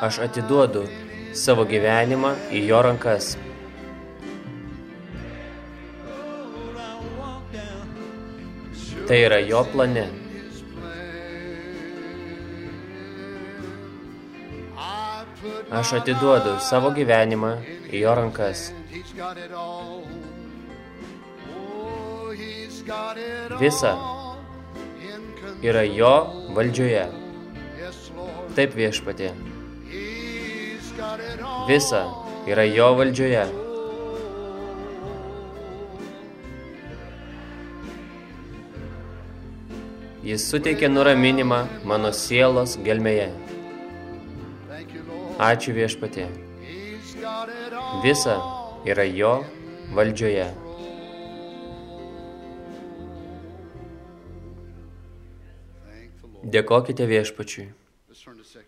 Aš atiduodu savo gyvenimą į jo rankas. Tai yra jo plane. Aš atiduodu savo gyvenimą į jo rankas. Visa yra jo valdžioje. Taip viešpatė. Visa yra jo valdžioje. Jis suteikė nuraminimą mano sielos gelmėje. Ačiū viešpatė. Visa yra jo valdžioje. Dėkokite viešpačiui.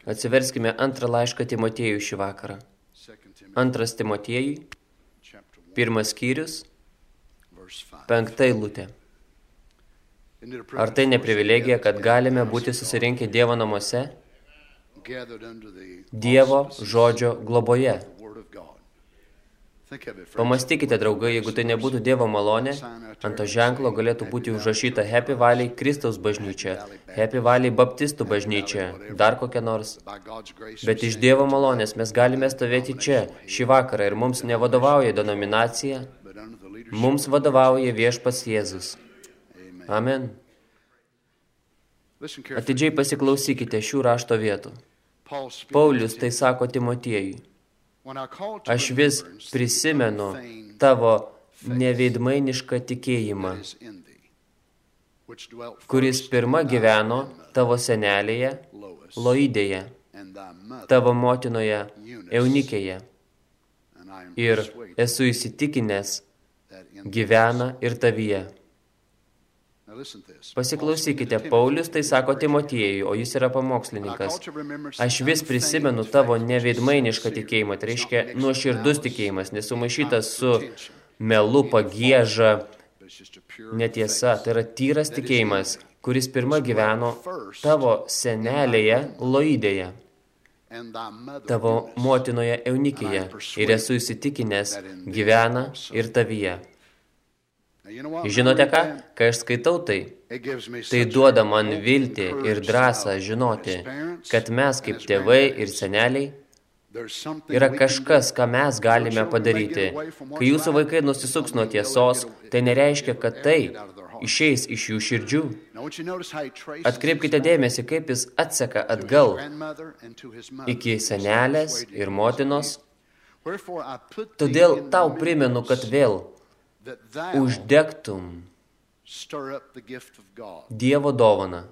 Atsiverskime antrą laišką Timotiejų šį vakarą. Antras Timotiejui, pirmas skyrius, penkta eilutė. Ar tai ne privilegija, kad galime būti susirinkę Dievo namuose, Dievo žodžio globoje? Pamastykite, draugai, jeigu tai nebūtų Dievo malonė, ant to ženklo galėtų būti užrašyta Happy Valley Kristaus bažnyčia, Happy Valley Baptistų bažnyčia, dar kokia nors. Bet iš Dievo malonės mes galime stovėti čia, šį vakarą, ir mums nevadovauja denominacija, mums vadovauja viešpas Jėzus. Amen. Atidžiai pasiklausykite šių rašto vietų. Paulius tai sako Timotiejui. Aš vis prisimenu tavo neveidmainišką tikėjimą, kuris pirma gyveno tavo senelėje, Loidėje, tavo motinoje, Eunikėje. Ir esu įsitikinęs, gyvena ir tavyje. Pasiklausykite, Paulius tai sako Timotiejui, o jis yra pamokslininkas. Aš vis prisimenu tavo neveidmainišką tikėjimą, tai reiškia nuoširdus tikėjimas, nesumaišytas su melu, pagieža, netiesa. Tai yra tyras tikėjimas, kuris pirma gyveno tavo senelėje Loidėje, tavo motinoje Eunikėje ir esu įsitikinęs gyvena ir tavyje. Žinote ką? Kai aš skaitau tai, tai duoda man viltį ir drąsą žinoti, kad mes kaip tėvai ir seneliai yra kažkas, ką mes galime padaryti. Kai jūsų vaikai nusisuks nuo tiesos, tai nereiškia, kad tai išeis iš jų širdžių. Atkreipkite dėmesį, kaip jis atseka atgal iki senelės ir motinos. Todėl tau primenu, kad vėl uždegtum Dievo dovaną.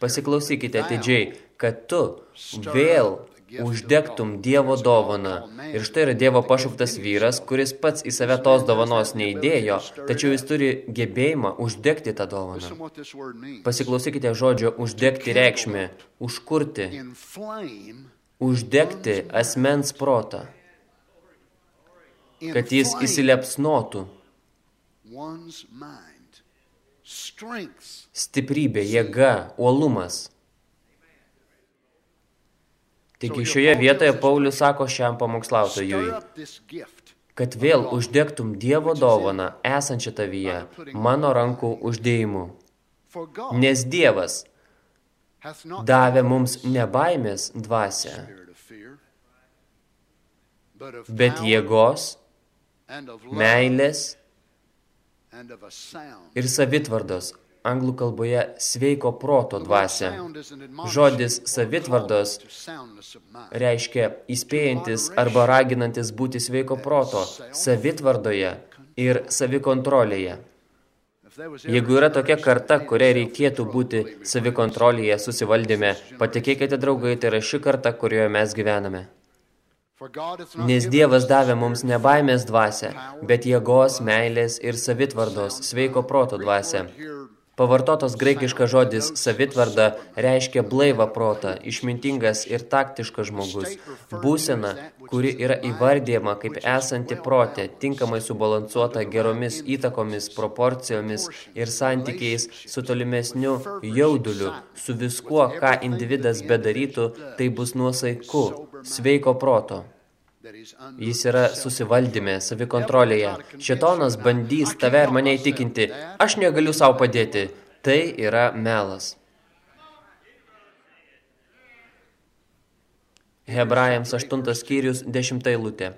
Pasiklausykite atidžiai, kad tu vėl uždegtum Dievo dovaną. Ir štai yra Dievo pašauktas vyras, kuris pats į save tos dovanos neįdėjo, tačiau jis turi gebėjimą uždegti tą dovaną. Pasiklausykite žodžio uždegti reikšmę, užkurti, uždegti asmens protą kad jis įsilepsnotų. Stiprybė, jėga, uolumas. Taigi šioje vietoje Paulius sako šiam pamokslautojui, kad vėl uždegtum Dievo dovaną esančią tavyje mano rankų uždėjimu. Nes Dievas davė mums nebaimės dvasę, bet jėgos, meilės ir savitvardos, anglų kalboje sveiko proto dvasia. Žodis savitvardos reiškia įspėjantis arba raginantis būti sveiko proto, savitvardoje ir savikontrolėje. Jeigu yra tokia karta, kuria reikėtų būti savikontrolėje susivaldyme, patikėkite draugai, tai yra ši karta, kurioje mes gyvename. Nes Dievas davė mums ne baimės dvasę, bet jėgos, meilės ir savitvardos, sveiko proto dvasę. Pavartotas graikiškas žodis savitvarda reiškia blaivą protą, išmintingas ir taktiškas žmogus. Būsena, kuri yra įvardyjama kaip esanti protė, tinkamai subalansuota geromis įtakomis, proporcijomis ir santykiais su tolimesniu jauduliu, su viskuo, ką individas bedarytų, tai bus nuosaiku, sveiko proto. Jis yra susivaldyme, savikontrolėje. Šetonas bandys tave ir mane įtikinti. Aš negaliu savo padėti. Tai yra melas. Hebrajams 8 skyrius 10 eilutė.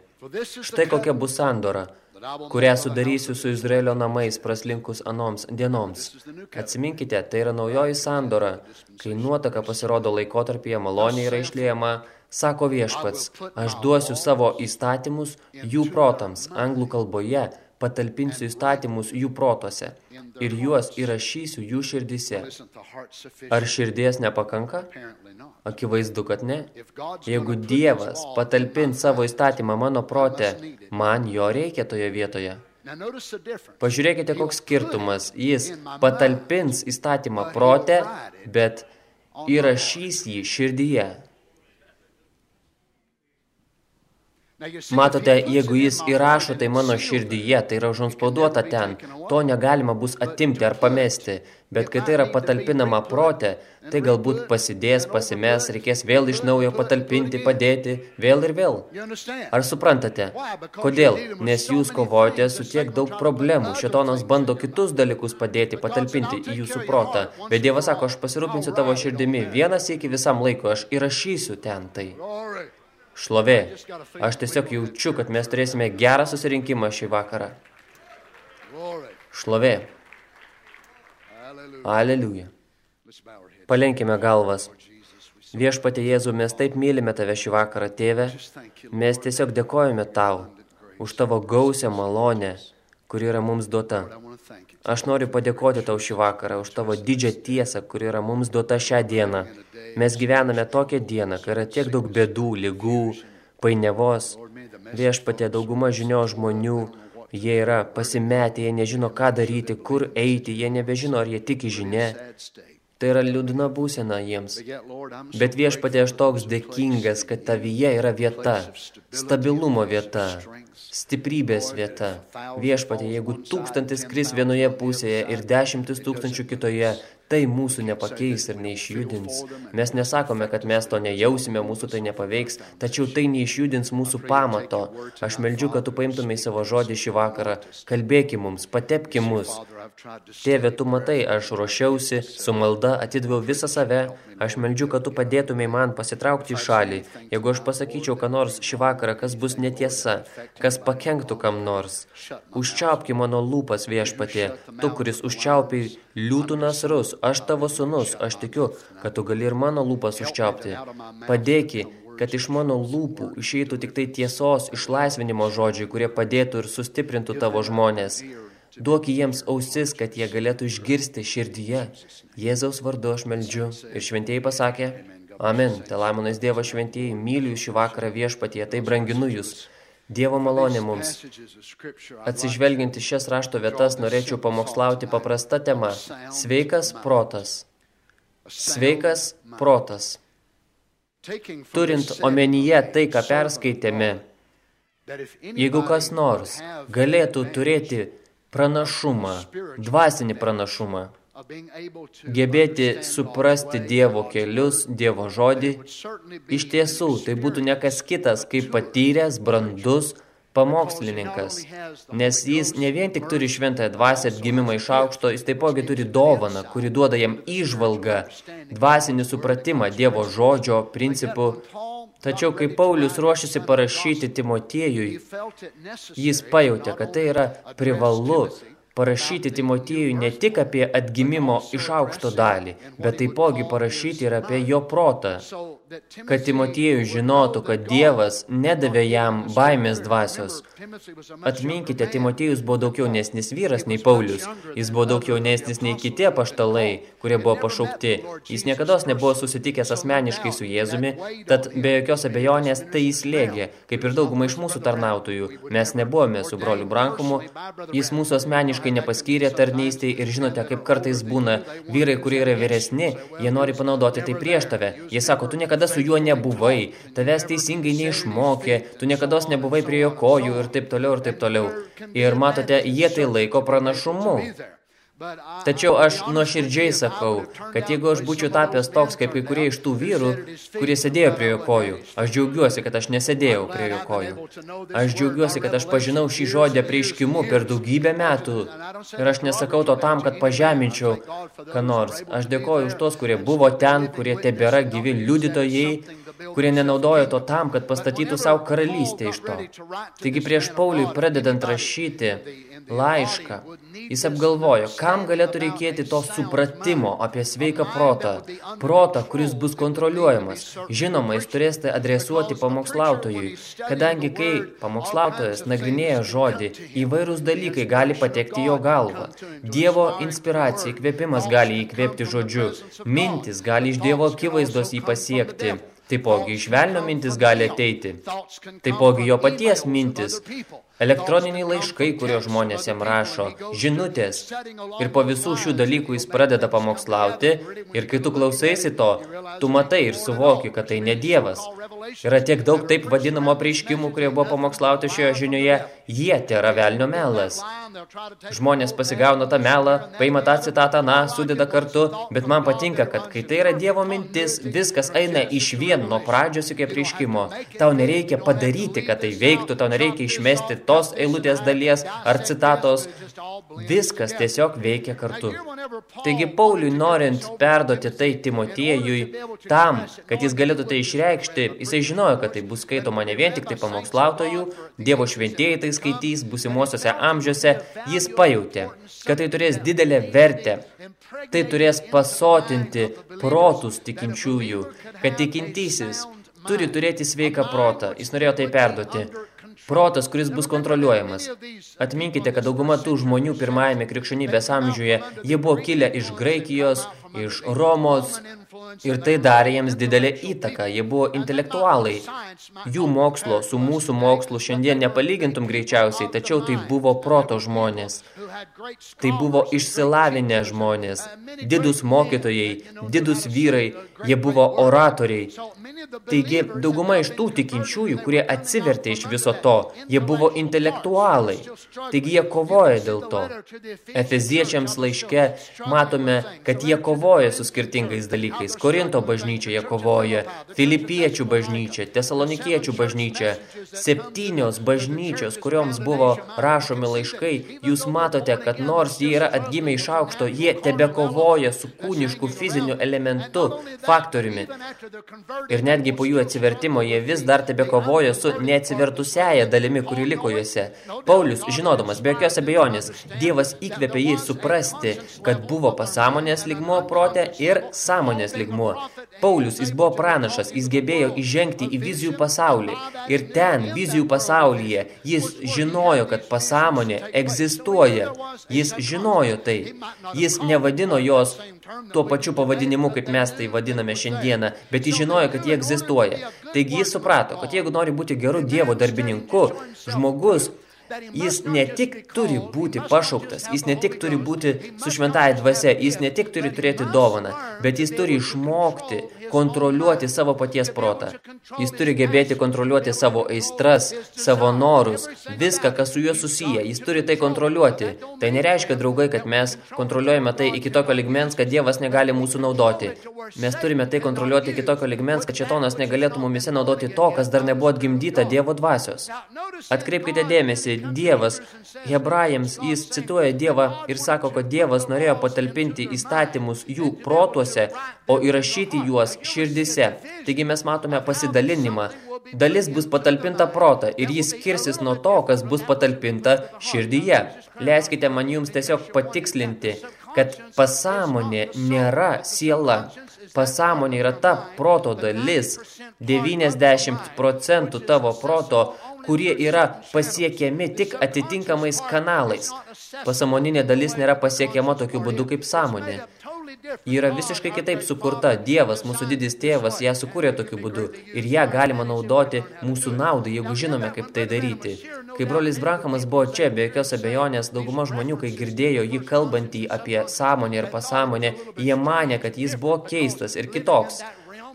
Štai kokia bus sandora, kurią sudarysiu su Izraelio namais praslinkus anoms dienoms. Atsiminkite, tai yra naujoji sandora, kai nuotaka pasirodo laikotarpyje malonė yra išliejama, Sako viešpats, aš duosiu savo įstatymus jų protams, anglų kalboje, patalpinsiu įstatymus jų protose ir juos įrašysiu jų širdise. Ar širdies nepakanka? Akivaizdu, kad ne. Jeigu Dievas patalpins savo įstatymą mano prote, man jo reikia toje vietoje. Pažiūrėkite, koks skirtumas. Jis patalpins įstatymą prote, bet įrašys jį širdyje. Matote, jeigu jis įrašo tai mano širdyje, tai yra užanspauduota ten, to negalima bus atimti ar pamesti, bet kai tai yra patalpinama prote, tai galbūt pasidės, pasimes, reikės vėl iš naujo patalpinti, padėti, vėl ir vėl. Ar suprantate? Kodėl? Nes jūs kovojate su tiek daug problemų, šetonas bando kitus dalykus padėti, patalpinti į jūsų protą, bet Dievas sako, aš pasirūpinsiu tavo širdimi, vienas iki visam laikui, aš įrašysiu ten tai šlovė. Aš tiesiog jaučiu, kad mes turėsime gerą susirinkimą šį vakarą. Šlovė. Aleliuja. Palenkime galvas. Viešpatė Jėzų, mes taip mylime tave šį vakarą, tėve. Mes tiesiog dėkojame tau už tavo gausią malonę, kuri yra mums duota. Aš noriu padėkoti tau šį vakarą už tavo didžią tiesą, kuri yra mums duota šią dieną. Mes gyvename tokią dieną, kai yra tiek daug bėdų, lygų, painiavos. Viešpatė dauguma žinio žmonių, jie yra pasimetę, jie nežino, ką daryti, kur eiti, jie nebežino, ar jie tiki žinia. Tai yra liūdna būsena jiems. Bet viešpatė aš toks dėkingas, kad tavyje yra vieta, stabilumo vieta, stiprybės vieta. Viešpatė, jeigu tūkstantis kris vienoje pusėje ir dešimtis tūkstančių kitoje, tai mūsų nepakeis ir neišjudins. Mes nesakome, kad mes to nejausime, mūsų tai nepaveiks, tačiau tai neišjudins mūsų pamato. Aš meldžiu, kad tu paimtumai savo žodį šį vakarą, kalbėki mums, patepki mus. Tėve, tu matai, aš ruošiausi, su malda atidaviau visą save, aš meldžiu, kad tu padėtumai man pasitraukti į šalį. Jeigu aš pasakyčiau, ką nors šį vakarą, kas bus netiesa, kas pakenktų kam nors, užčiaupki mano lūpas viešpatė, tu, kuris užčiaupiai liūtų nasrus, aš tavo sunus, aš tikiu, kad tu gali ir mano lūpas užčiaupti. Padėki, kad iš mano lūpų išeitų tik tai tiesos išlaisvinimo žodžiai, kurie padėtų ir sustiprintų tavo žmonės. Duok jiems ausis, kad jie galėtų išgirsti širdyje. Jėzaus vardu aš meldžiu. Ir šventieji pasakė, Amen. Telaimonais Dievo šventieji, myliu šį vakarą viešpatie, tai branginu jūs. Dievo malonė mums. Atsižvelgiant į šias rašto vietas, norėčiau pamokslauti paprasta tema. Sveikas protas. Sveikas protas. Turint omenyje tai, ką perskaitėme, jeigu kas nors galėtų turėti pranašumą, dvasinį pranašumą, gebėti suprasti Dievo kelius, Dievo žodį, iš tiesų tai būtų nekas kitas, kaip patyręs, brandus, pamokslininkas, nes jis ne vien tik turi šventąją dvasę atgimimą iš aukšto, jis taipogi turi dovaną, kuri duoda jam įžvalgą, dvasinį supratimą Dievo žodžio, principų Tačiau, kai Paulius ruošiasi parašyti Timotiejui, jis pajautė, kad tai yra privalu parašyti Timotiejui ne tik apie atgimimo iš aukšto dalį, bet taipogi parašyti ir apie jo protą. Kad Timotiejų žinotų, kad Dievas nedavė jam baimės dvasios. Atminkite, Timotiejus buvo daug jaunesnis vyras nei Paulius. Jis buvo daug jaunesnis nei kiti paštalai, kurie buvo pašaukti. Jis niekada nebuvo susitikęs asmeniškai su Jėzumi, tad be jokios abejonės tai jis lėgė, kaip ir dauguma iš mūsų tarnautojų. Mes nebuvome su broliu Brankumu, jis mūsų asmeniškai nepaskyrė tarnystėj ir žinote, kaip kartais būna vyrai, kurie yra vyresni, jie nori panaudoti tai prieš tave. Jie sako, tu niekada su juo nebuvai, tavęs teisingai neišmokė, tu niekada nebuvai prie jo kojų ir taip toliau ir taip toliau. Ir matote, jie tai laiko pranašumu. Tačiau aš nuoširdžiai sakau, kad jeigu aš būčiau tapęs toks, kaip kai kurie iš tų vyrų, kurie sėdėjo prie jo kojų, aš džiaugiuosi, kad aš nesėdėjau prie jo kojų. Aš džiaugiuosi, kad aš pažinau šį žodį prieiškimu per daugybę metų. Ir aš nesakau to tam, kad pažeminčiau ką nors. Aš dėkoju už tos, kurie buvo ten, kurie tebėra gyvi liudytojai, kurie nenaudojo to tam, kad pastatytų savo karalystę iš to. Taigi prieš Pauliui pradedant rašyti laišką, jis apgalvojo, kam galėtų reikėti to supratimo apie sveiką protą, protą, kuris bus kontroliuojamas. Žinoma, jis turėsite adresuoti pamokslautojui, kadangi kai pamokslautojas nagrinėja žodį, įvairūs dalykai gali patekti jo galvą. Dievo inspiracija, įkvėpimas gali įkvėpti žodžiu, mintis gali iš Dievo akivaizdos jį pasiekti. Taipogi iš velnio mintis gali ateiti. Taipogi jo paties mintis. Elektroniniai laiškai, kurio žmonės jam rašo, žinutės. Ir po visų šių dalykų jis pradeda pamokslauti ir kai tu klausaisi to, tu matai ir suvoki, kad tai ne Dievas. Yra tiek daug taip vadinamo preiškimų, kurie buvo pamokslauti šioje žinioje, jie tėra velnio melas. Žmonės pasigauna tą melą, paima tą citatą, na, sudeda kartu, bet man patinka, kad kai tai yra Dievo mintis, viskas eina iš vien nuo pradžios iki prieškimo. Tau nereikia padaryti, kad tai veiktų, tau nereikia išmesti tos eilutės dalies ar citatos. Viskas tiesiog veikia kartu. Taigi Pauliui norint perduoti tai Timotiejui tam, kad jis galėtų tai išreikšti, jisai žinojo, kad tai bus skaitoma ne vien tik tai pamokslautojų, Dievo šventieji tai skaitys busimuosiuose amžiuose, jis pajautė, kad tai turės didelę vertę, tai turės pasotinti protus tikinčiųjų, kad tikintysis turi turėti sveiką protą, jis norėjo tai perduoti. Protas, kuris bus kontroliuojamas. Atminkite, kad dauguma tų žmonių pirmajame krikščionybės amžiuje, jie buvo kilę iš Graikijos, iš Romos, ir tai darė jiems didelę įtaką. Jie buvo intelektualai. Jų mokslo su mūsų mokslu šiandien nepalygintum greičiausiai, tačiau tai buvo proto žmonės. Tai buvo išsilavinę žmonės, didus mokytojai, didus vyrai, jie buvo oratoriai. Taigi, dauguma iš tų tikinčiųjų, kurie atsivertė iš viso to, jie buvo intelektualai. Taigi, jie kovoja dėl to. Efeziečiams laiške matome, kad jie kovoja su skirtingais dalykais. Korinto bažnyčioje kovoja, Filipiečių bažnyčia, Tesalonikiečių bažnyčia, septynios bažnyčios, kurioms buvo rašomi laiškai, jūs matote, kad nors jie yra atgimę iš aukšto, jie tebe kovoja su kūnišku fiziniu elementu, faktoriumi. Ir netgi po jų atsivertimo jie vis dar tebe kovoja su neatsivertusiaja dalimi, kuri liko juose. Paulius, žinodamas, be jokios abejonės, Dievas įkvėpė jį suprasti, kad buvo pasąmonės ligmuo prote ir sąmonės ligmuo. Paulius, jis buvo pranašas, jis gebėjo įžengti į vizijų pasaulį. Ir ten, vizijų pasaulyje, jis žinojo, kad pasąmonė egzistuoja. Jis žinojo tai. Jis nevadino jos tuo pačiu pavadinimu, kaip mes tai vadiname šiandieną, bet jis žinojo, kad jie egzistuoja. Taigi jis suprato, kad jeigu nori būti geru Dievo darbininku, žmogus Jis ne tik turi būti pašauktas, jis ne tik turi būti su šventąja dvasia, jis ne tik turi turėti dovaną, bet jis turi išmokti kontroliuoti savo paties protą. Jis turi gebėti kontroliuoti savo aistras, savo norus, viską, kas su juo susiję. Jis turi tai kontroliuoti. Tai nereiškia, draugai, kad mes kontroliuojame tai iki tokio ligmens, kad Dievas negali mūsų naudoti. Mes turime tai kontroliuoti iki tokio ligmens, kad šetonas negalėtų mumise naudoti to, kas dar nebuvo atgimdyta Dievo dvasios. Atkreipkite dėmesį, Dievas, hebrajams, jis cituoja Dievą ir sako, kad Dievas norėjo patalpinti įstatymus jų protuose, o įrašyti juos širdise. Taigi mes matome pasidalinimą. Dalis bus patalpinta protą ir jis skirsis nuo to, kas bus patalpinta širdyje. Leiskite man jums tiesiog patikslinti, kad pasąmonė nėra siela. Pasąmonė yra ta proto dalis, 90 procentų tavo proto, kurie yra pasiekiami tik atitinkamais kanalais. Pasamoninė dalis nėra pasiekiama tokiu būdu kaip sąmonė. Yra visiškai kitaip sukurta. Dievas, mūsų didis tėvas, ją sukūrė tokiu būdu. Ir ją galima naudoti mūsų naudai, jeigu žinome, kaip tai daryti. Kai brolis Brankamas buvo čia, be jokios abejonės, dauguma žmonių, kai girdėjo jį kalbantį apie sąmonę ir pasąmonę, jie manė, kad jis buvo keistas ir kitoks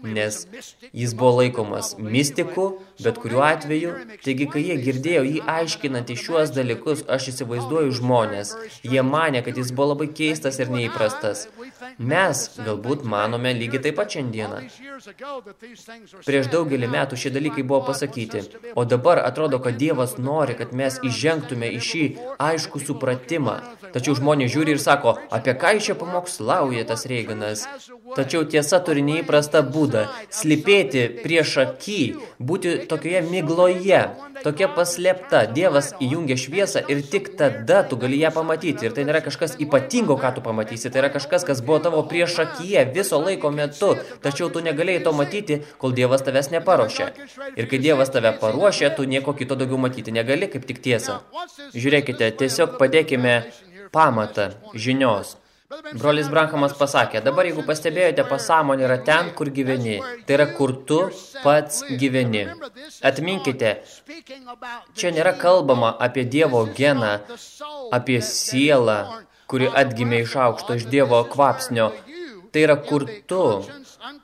nes jis buvo laikomas mistiku, bet kuriuo atveju. Taigi, kai jie girdėjo jį aiškinantį šiuos dalykus, aš įsivaizduoju žmonės. Jie manė, kad jis buvo labai keistas ir neįprastas. Mes galbūt manome lygiai taip pat šiandieną. Prieš daugelį metų šie dalykai buvo pasakyti, o dabar atrodo, kad Dievas nori, kad mes įžengtume į šį aiškų supratimą. Tačiau žmonės žiūri ir sako, apie ką čia pamokslauja tas Reiganas. Tačiau tiesa turi neįprastą būdą – slipėti prieš akį, būti tokioje migloje, tokia paslėpta. Dievas įjungia šviesą ir tik tada tu gali ją pamatyti. Ir tai nėra kažkas ypatingo, ką tu pamatysi. Tai yra kažkas, kas buvo tavo prieš akyje viso laiko metu. Tačiau tu negalėjai to matyti, kol Dievas tavęs neparuošė. Ir kai Dievas tave paruošė, tu nieko kito daugiau matyti negali, kaip tik tiesa. Žiūrėkite, tiesiog padėkime pamatą žinios. Brolis Brankamas pasakė, dabar jeigu pastebėjote, pasąmonė yra ten, kur gyveni. Tai yra, kur tu pats gyveni. Atminkite, čia nėra kalbama apie Dievo geną, apie sielą, kuri atgimė iš aukšto, iš Dievo kvapsnio. Tai yra, kur tu,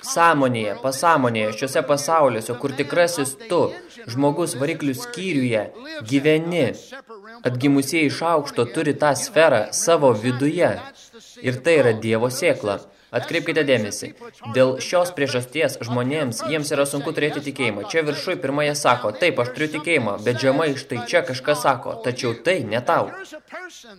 sąmonėje, pasąmonėje, šiuose pasauliuose, kur tikrasis tu, žmogus variklių skyriuje, gyveni. Atgimusieji iš aukšto turi tą sferą savo viduje. Ir tai yra Dievo sėkla. Atkreipkite dėmesį. Dėl šios priežasties žmonėms jiems yra sunku turėti tikėjimą. Čia viršui pirmąją sako, taip, aš turiu tikėjimą, bet žemai štai čia kažkas sako, tačiau tai ne tau.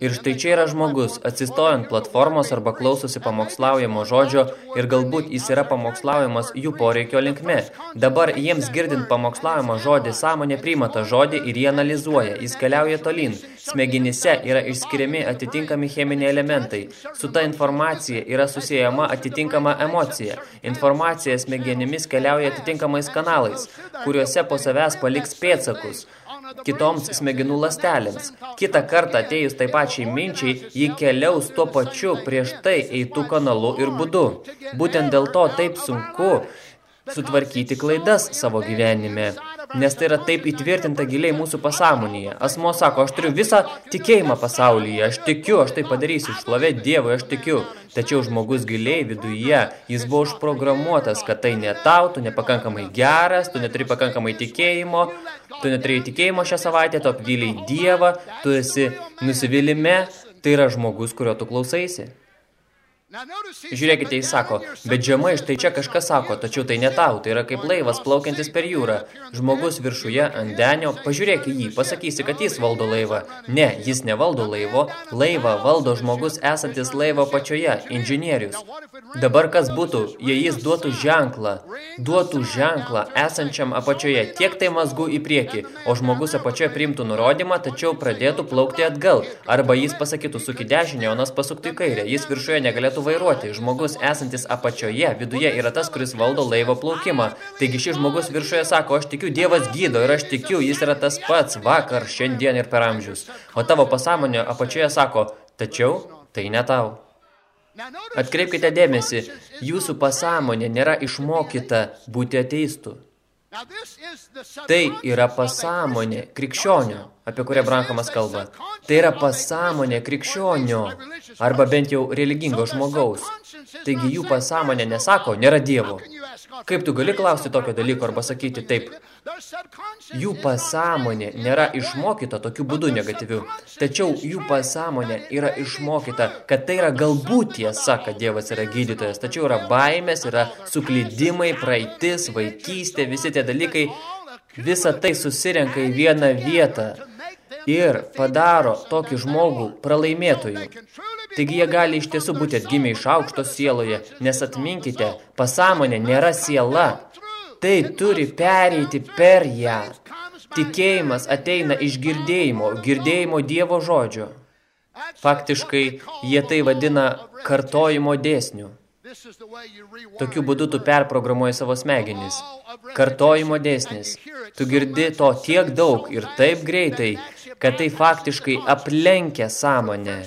Ir štai čia yra žmogus, atsistojant platformos arba klausosi pamokslaujamo žodžio ir galbūt jis yra pamokslaujamas jų poreikio linkme. Dabar jiems girdint pamokslaujamą žodį, sąmonė priima tą žodį ir jį analizuoja, jis keliauja tolin. Smegenyse yra išskiriami atitinkami cheminiai elementai. Su ta informacija yra susijęma gaunama atitinkama emocija. Informacija smegenimis keliauja atitinkamais kanalais, kuriuose po savęs paliks pėtsakus kitoms smegenų lastelėms. Kita kartą atėjus tai pačiai minčiai, ji keliaus tuo pačiu prieš tai eitų kanalu ir būdu. Būtent dėl to taip sunku sutvarkyti klaidas savo gyvenime nes tai yra taip įtvirtinta giliai mūsų pasąmonėje. Asmo sako, aš turiu visą tikėjimą pasaulyje, aš tikiu, aš tai padarysiu, šlovė Dievui, aš tikiu. Tačiau žmogus giliai viduje, jis buvo užprogramuotas, kad tai ne tau, tu nepakankamai geras, tu neturi pakankamai tikėjimo, tu neturi tikėjimo šią savaitę, tu apvyliai Dievą, tu esi nusivylimė, tai yra žmogus, kurio tu klausaisi. Žiūrėkite, jis sako, bet žemai štai čia kažkas sako, tačiau tai ne tau, tai yra kaip laivas plaukiantis per jūrą. Žmogus viršuje ant denio, pažiūrėk į jį, pasakysi, kad jis valdo laivą. Ne, jis nevaldo laivo, laivą valdo žmogus esantis laivo pačioje, inžinierius. Dabar kas būtų, jei jis duotų ženklą, duotų ženklą esančiam apačioje, tiek tai mazgų į priekį, o žmogus apačioje priimtų nurodymą, tačiau pradėtų plaukti atgal, arba jis pasakytų suki dešinę, o nas pasuktų į kairę, jis viršuje negalėtų vairuoti. Žmogus esantis apačioje, viduje yra tas, kuris valdo laivo plaukimą. Taigi šis žmogus viršuje sako, aš tikiu, Dievas gydo ir aš tikiu, jis yra tas pats vakar, šiandien ir per amžius. O tavo pasąmonė apačioje sako, tačiau tai ne tau. Atkreipkite dėmesį, jūsų pasąmonė nėra išmokyta būti ateistų. Tai yra pasąmonė krikščionio, apie kurią Brankamas kalba. Tai yra pasąmonė krikščionio, arba bent jau religingo žmogaus. Taigi jų pasąmonė nesako, nėra dievo. Kaip tu gali klausti tokio dalyko arba sakyti taip? Jų pasąmonė nėra išmokyta tokiu būdu negatyviu, tačiau jų pasąmonė yra išmokyta, kad tai yra galbūt tiesa, kad Dievas yra gydytojas, tačiau yra baimės, yra suklydimai, praeitis, vaikystė, visi tie dalykai, visa tai susirenka į vieną vietą ir padaro tokį žmogų pralaimėtojų. Taigi jie gali iš tiesų būti atgimę iš aukšto sieloje, nes atminkite, pasąmonė nėra siela. Tai turi pereiti per ją. Tikėjimas ateina iš girdėjimo, girdėjimo Dievo žodžio. Faktiškai, jie tai vadina kartojimo dėsniu. Tokiu būdu tu perprogramuoji savo smegenis. Kartojimo dėsnis. Tu girdi to tiek daug ir taip greitai, kad tai faktiškai aplenkia sąmonę.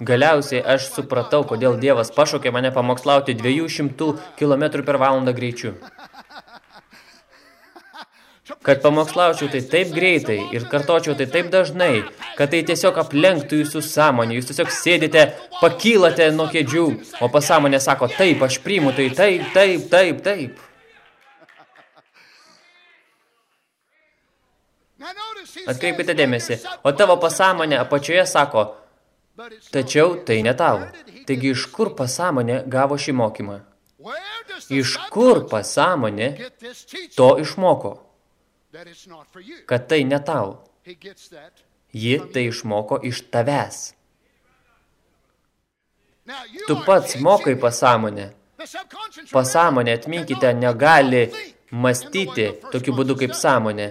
Galiausiai aš supratau, kodėl Dievas pašaukė mane pamokslauti 200 km per valandą greičiu kad pamokslaučiau tai taip greitai ir kartočiau tai taip dažnai, kad tai tiesiog aplenktų jūsų sąmonę, jūs tiesiog sėdite, pakylate nuo kėdžių, o pasąmonė sako, taip, aš priimu tai, taip, taip, taip, taip. Atkreipkite dėmesį, o tavo pasąmonė apačioje sako, tačiau tai ne tau. Taigi iš kur pasąmonė gavo šį mokymą? Iš kur pasąmonė to išmoko? kad tai ne tau. Ji tai išmoko iš tavęs. Tu pats mokai pasąmonę. Pasąmonė, atminkite, negali mąstyti tokiu būdu kaip sąmonė.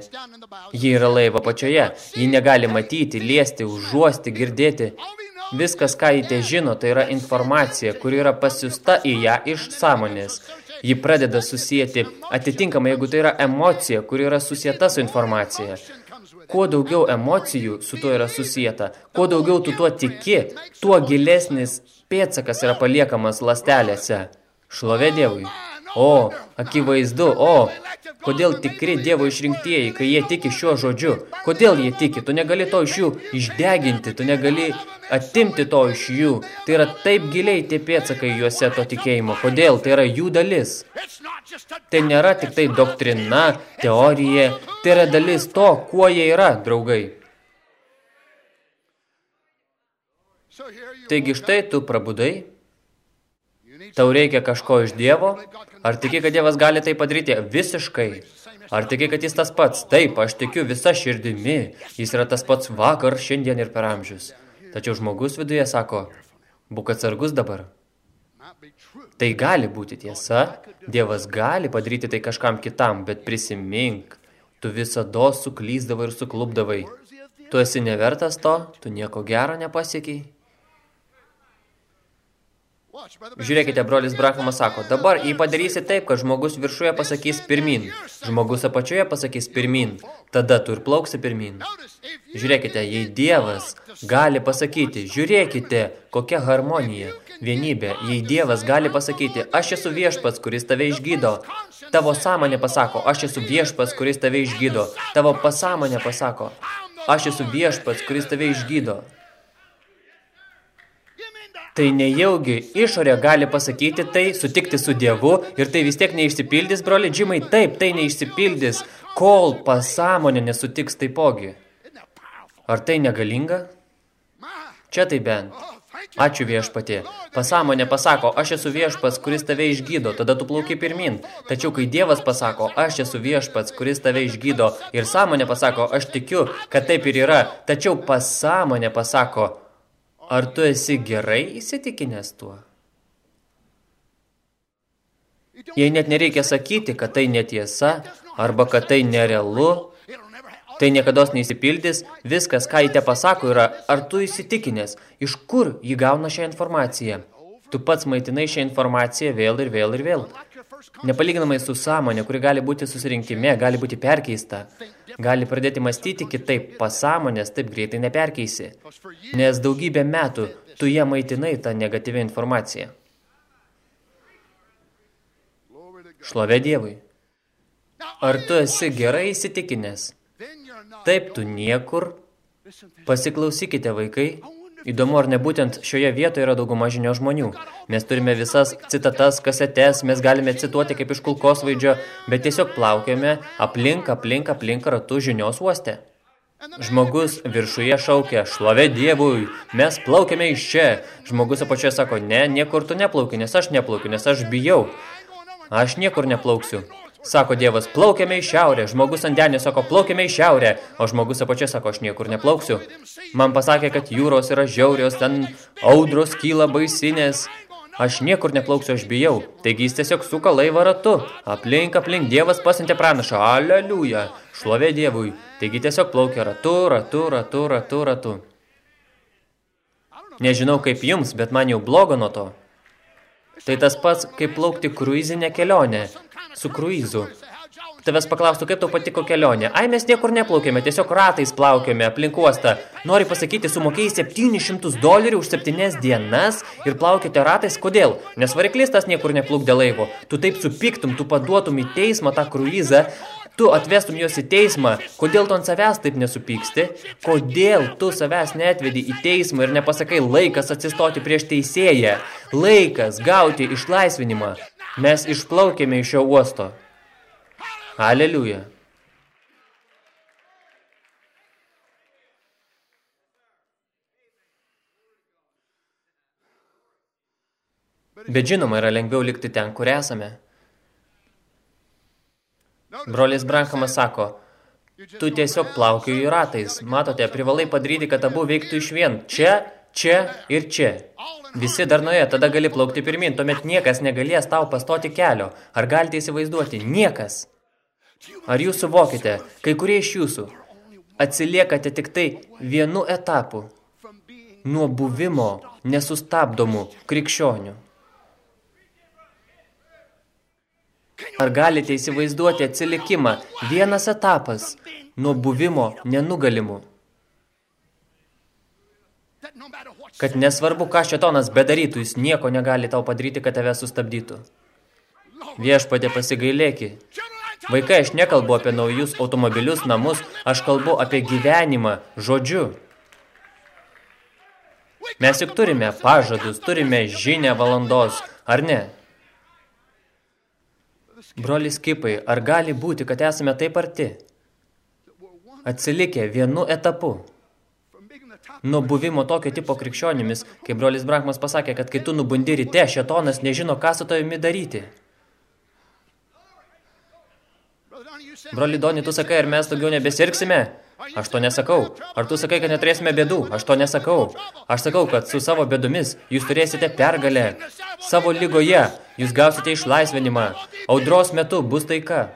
Ji yra laivo pačioje. Ji negali matyti, liesti, užuosti, girdėti. Viskas, ką jį te žino, tai yra informacija, kuri yra pasiusta į ją iš sąmonės. Ji pradeda susijęti atitinkamai, jeigu tai yra emocija, kuri yra susieta su informacija. Kuo daugiau emocijų su tuo yra susijęta, kuo daugiau tu tuo tiki, tuo gilesnis pėtsakas yra paliekamas lastelėse. Šlovė Dievui. O, akivaizdu, o, kodėl tikri Dievo išrinktieji, kai jie tiki šiuo žodžiu, kodėl jie tiki, tu negali to iš jų išdeginti, tu negali atimti to iš jų. Tai yra taip giliai tie pėtsakai juose to tikėjimo. Kodėl? Tai yra jų dalis. Tai nėra tik tai doktrina, teorija, tai yra dalis to, kuo jie yra, draugai. Taigi štai tu prabudai, tau reikia kažko iš Dievo, ar tiki, kad Dievas gali tai padaryti visiškai? Ar tiki, kad jis tas pats? Taip, aš tikiu visa širdimi, jis yra tas pats vakar, šiandien ir per amžius. Tačiau žmogus viduje sako, būk atsargus dabar. Tai gali būti tiesa, Dievas gali padaryti tai kažkam kitam, bet prisimink, tu visada suklyzdavai ir suklubdavai. Tu esi nevertas to, tu nieko gero nepasiekiai. Žiūrėkite, brolis Brakamas sako, dabar jei padarysi taip, kad žmogus viršuje pasakys pirmin, žmogus apačioje pasakys pirmin, tada tu ir plauksi pirmin. Žiūrėkite, jei Dievas gali pasakyti, žiūrėkite, kokia harmonija, vienybė, jei Dievas gali pasakyti, aš esu viešpats, kuris tave išgydo, tavo sąmonė pasako, aš esu viešpats, kuris tave išgydo, tavo pasąmonė pasako, aš esu viešpats, kuris tave išgydo, Tai nejaugi išorė gali pasakyti tai, sutikti su Dievu ir tai vis tiek neišsipildys, broli džimai, taip, tai neišsipildys, kol pasąmonė nesutiks taipogi. Ar tai negalinga? Čia tai bent. Ačiū viešpatė. Pasąmonė pasako, aš esu viešpats, kuris tave išgydo, tada tu plauki pirmin. Tačiau kai Dievas pasako, aš esu viešpats, kuris tave išgydo, ir sąmonė pasako, aš tikiu, kad taip ir yra, tačiau pasąmonė pasako, Ar tu esi gerai įsitikinęs tuo? Jei net nereikia sakyti, kad tai netiesa, arba kad tai nerealu, tai niekados neįsipildys, viskas, ką jį te pasako, yra, ar tu įsitikinęs, iš kur jį gauna šią informaciją. Tu pats maitinai šią informaciją vėl ir vėl ir vėl. Nepalyginamai su sąmonė, kuri gali būti susirinkime, gali būti perkeista, gali pradėti mąstyti kitaip, pasąmonės taip greitai neperkeisi, nes daugybę metų tu ją maitinai tą negatyvę informaciją. Šlovė Dievui. Ar tu esi gerai įsitikinęs? Taip, tu niekur. Pasiklausykite, vaikai, Įdomu, ar ne būtent šioje vietoje yra dauguma žinio žmonių. Mes turime visas citatas, kasetes, mes galime cituoti kaip iš kulkosvaidžio, bet tiesiog plaukiame aplink, aplink, aplink ratu žinios uoste. Žmogus viršuje šaukia, šlovė Dievui, mes plaukiame iš čia. Žmogus apačioje sako, ne, niekur tu neplauki, nes aš neplaukiu, nes aš bijau. Aš niekur neplauksiu. Sako Dievas, plaukiame į šiaurę. Žmogus ant denio sako, plaukiame į šiaurę. O žmogus apačia sako, aš niekur neplauksiu. Man pasakė, kad jūros yra žiaurios, ten audros kyla baisinės. Aš niekur neplauksiu, aš bijau. Taigi jis tiesiog suka laivą ratu. Aplink, aplink, Dievas pasintė pranašą. Aleliuja. Šlovė Dievui. Taigi tiesiog plaukia ratu, ratu, ratu, ratu, ratu. Nežinau kaip jums, bet man jau blogo nuo to. Tai tas pats, kaip plaukti kruizinę kelionę su kruizu. Tavęs paklaustų, kaip tau patiko kelionė. Ai, mes niekur neplaukėme, tiesiog ratais plaukėme aplink uostą. Nori pasakyti, sumokėjai 700 dolerių už 7 dienas ir plaukite ratais. Kodėl? Nes variklis tas niekur neplukdė laivo. Tu taip supiktum, tu paduotum į teismą tą kruizą, tu atvestum juos į teismą, kodėl tu ant savęs taip nesupyksti, kodėl tu savęs neatvedi į teismą ir nepasakai laikas atsistoti prieš teisėją, laikas gauti išlaisvinimą. Mes išplaukėme iš šio uosto. Aleliuja. Bet žinoma, yra lengviau likti ten, kur esame. Brolis Brankamas sako, tu tiesiog plaukioji ratais. Matote, privalai padaryti, kad abu veiktų iš vien. Čia, čia ir čia. Visi darnoje, tada gali plaukti pirmin, tuomet niekas negalės tau pastoti kelio. Ar galite įsivaizduoti? Niekas. Ar jūs suvokite, kai kurie iš jūsų atsiliekate tik tai vienu etapu nuo buvimo nesustabdomų krikščionių? Ar galite įsivaizduoti atsilikimą vienas etapas nuo buvimo nenugalimu? Kad nesvarbu, ką šetonas bedarytų, jis nieko negali tau padaryti, kad tave sustabdytų. Viešpatė pasigailėki. Vaikai, aš nekalbu apie naujus automobilius, namus, aš kalbu apie gyvenimą žodžiu. Mes juk turime pažadus, turime žinę valandos, ar ne? Brolis Kipai, ar gali būti, kad esame taip arti? Atsilikę vienu etapu. Nuo buvimo tokio tipo krikščionimis, kai brolis Brahmas pasakė, kad kai tu nubundi ryte, šetonas nežino, ką su tavimi daryti. Broli Doni, tu sakai, ar mes daugiau nebesirksime? Aš to nesakau. Ar tu sakai, kad neturėsime bėdų? Aš to nesakau. Aš sakau, kad su savo bėdomis jūs turėsite pergalę. Savo lygoje jūs gausite išlaisvinimą. Audros metu bus taika.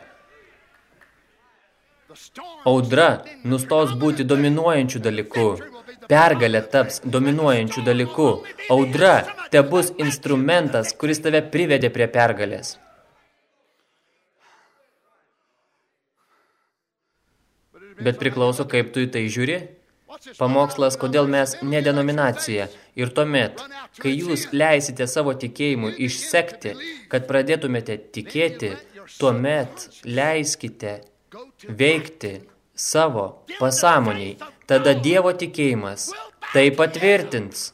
Audra nustos būti dominuojančių dalykų. Pergalė taps dominuojančių dalykų. Audra te bus instrumentas, kuris tave privedė prie pergalės. Bet priklauso, kaip tu į tai žiūri. Pamokslas, kodėl mes ne denominacija. Ir tuomet, kai jūs leisite savo tikėjimu išsekti, kad pradėtumėte tikėti, tuomet leiskite veikti savo pasąmoniai. Tada Dievo tikėjimas tai patvirtins.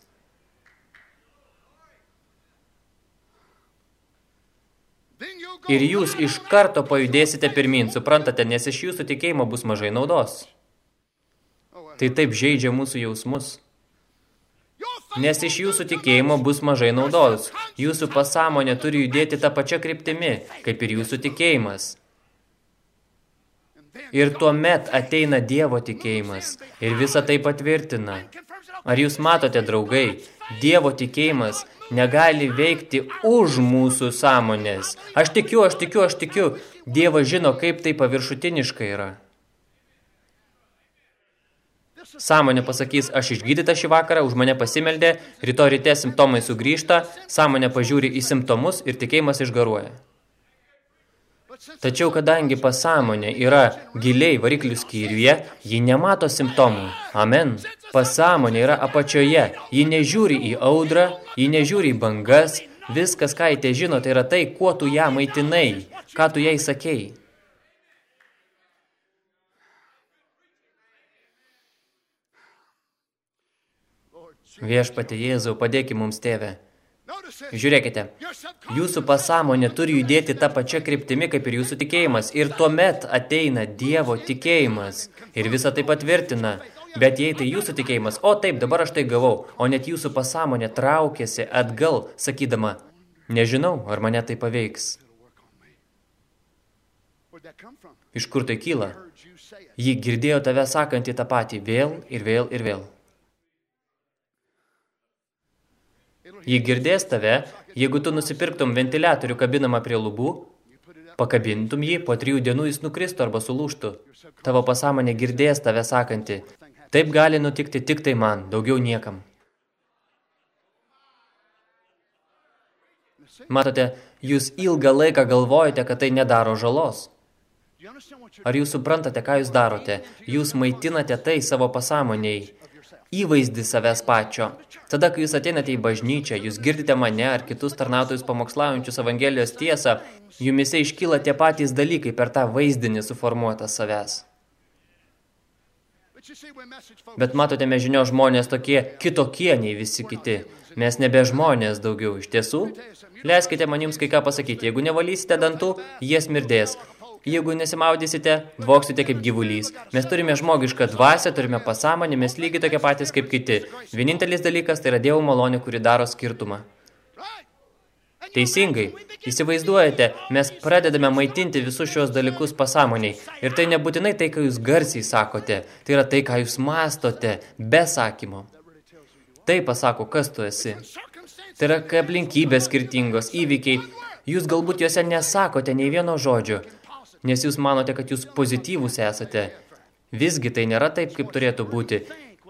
Ir jūs iš karto pajudėsite pirmin, suprantate, nes iš jūsų tikėjimo bus mažai naudos. Tai taip žaidžia mūsų jausmus. Nes iš jūsų tikėjimo bus mažai naudos. Jūsų pasąmonė turi judėti tą pačią kryptimi, kaip ir jūsų tikėjimas. Ir tuomet ateina Dievo tikėjimas ir visą tai patvirtina. Ar jūs matote, draugai, Dievo tikėjimas negali veikti už mūsų sąmonės. Aš tikiu, aš tikiu, aš tikiu. Dievas žino, kaip tai paviršutiniška yra. Sąmonė pasakys, aš išgydyta šį vakarą, už mane pasimeldė, rytoj ryte simptomai sugrįžta, sąmonė pažiūri į simptomus ir tikėjimas išgaruoja. Tačiau kadangi pasąmonė yra giliai variklių skyriuje, ji nemato simptomų. Amen. Pasąmonė yra apačioje. Ji nežiūri į audrą, ji nežiūri į bangas. Viskas, ką jie žino, tai yra tai, kuo tu ją maitinai, ką tu jai sakei. Viešpatė Jėzau, padėki mums, tėve. Žiūrėkite, jūsų pasąmonė turi judėti tą pačią kryptimi, kaip ir jūsų tikėjimas. Ir tuomet ateina Dievo tikėjimas. Ir visą tai patvirtina. Bet jei tai jūsų tikėjimas, o taip, dabar aš tai gavau, o net jūsų pasąmonė traukėsi atgal, sakydama, nežinau, ar mane tai paveiks. Iš kur tai kyla? Ji girdėjo tave sakantį tą patį vėl ir vėl ir vėl. Ji girdės tave, jeigu tu nusipirktum ventiliatorių kabinamą prie lubų, pakabintum jį, po trijų dienų jis nukristų arba sulūštų. Tavo pasąmonė girdės tave sakanti, taip gali nutikti tik tai man, daugiau niekam. Matote, jūs ilgą laiką galvojate, kad tai nedaro žalos. Ar jūs suprantate, ką jūs darote? Jūs maitinate tai savo pasąmoniai, įvaizdį savęs pačio. Tada, kai jūs ateinate į bažnyčią, jūs girdite mane ar kitus tarnautojus pamokslaujančius Evangelijos tiesą, jumise iškyla tie patys dalykai per tą vaizdinį suformuotą savęs. Bet matote, mes žinio žmonės tokie kitokie nei visi kiti. Mes nebe žmonės daugiau iš tiesų. Leiskite man jums kai ką pasakyti. Jeigu nevalysite dantų, jie smirdės. Jeigu nesimaudysite, dvoksite kaip gyvulys. Mes turime žmogišką dvasę, turime pasąmonę, mes lygiai tokie patys kaip kiti. Vienintelis dalykas tai yra Dievo malonė, kuri daro skirtumą. Teisingai. Įsivaizduojate, mes pradedame maitinti visus šios dalykus pasąmoniai. Ir tai nebūtinai tai, ką jūs garsiai sakote. Tai yra tai, ką jūs mastote, be sakymo. Tai pasako, kas tu esi. Tai yra, kai aplinkybės skirtingos, įvykiai. Jūs galbūt juose nesakote nei vieno žodžio, nes jūs manote, kad jūs pozityvūs esate. Visgi tai nėra taip, kaip turėtų būti.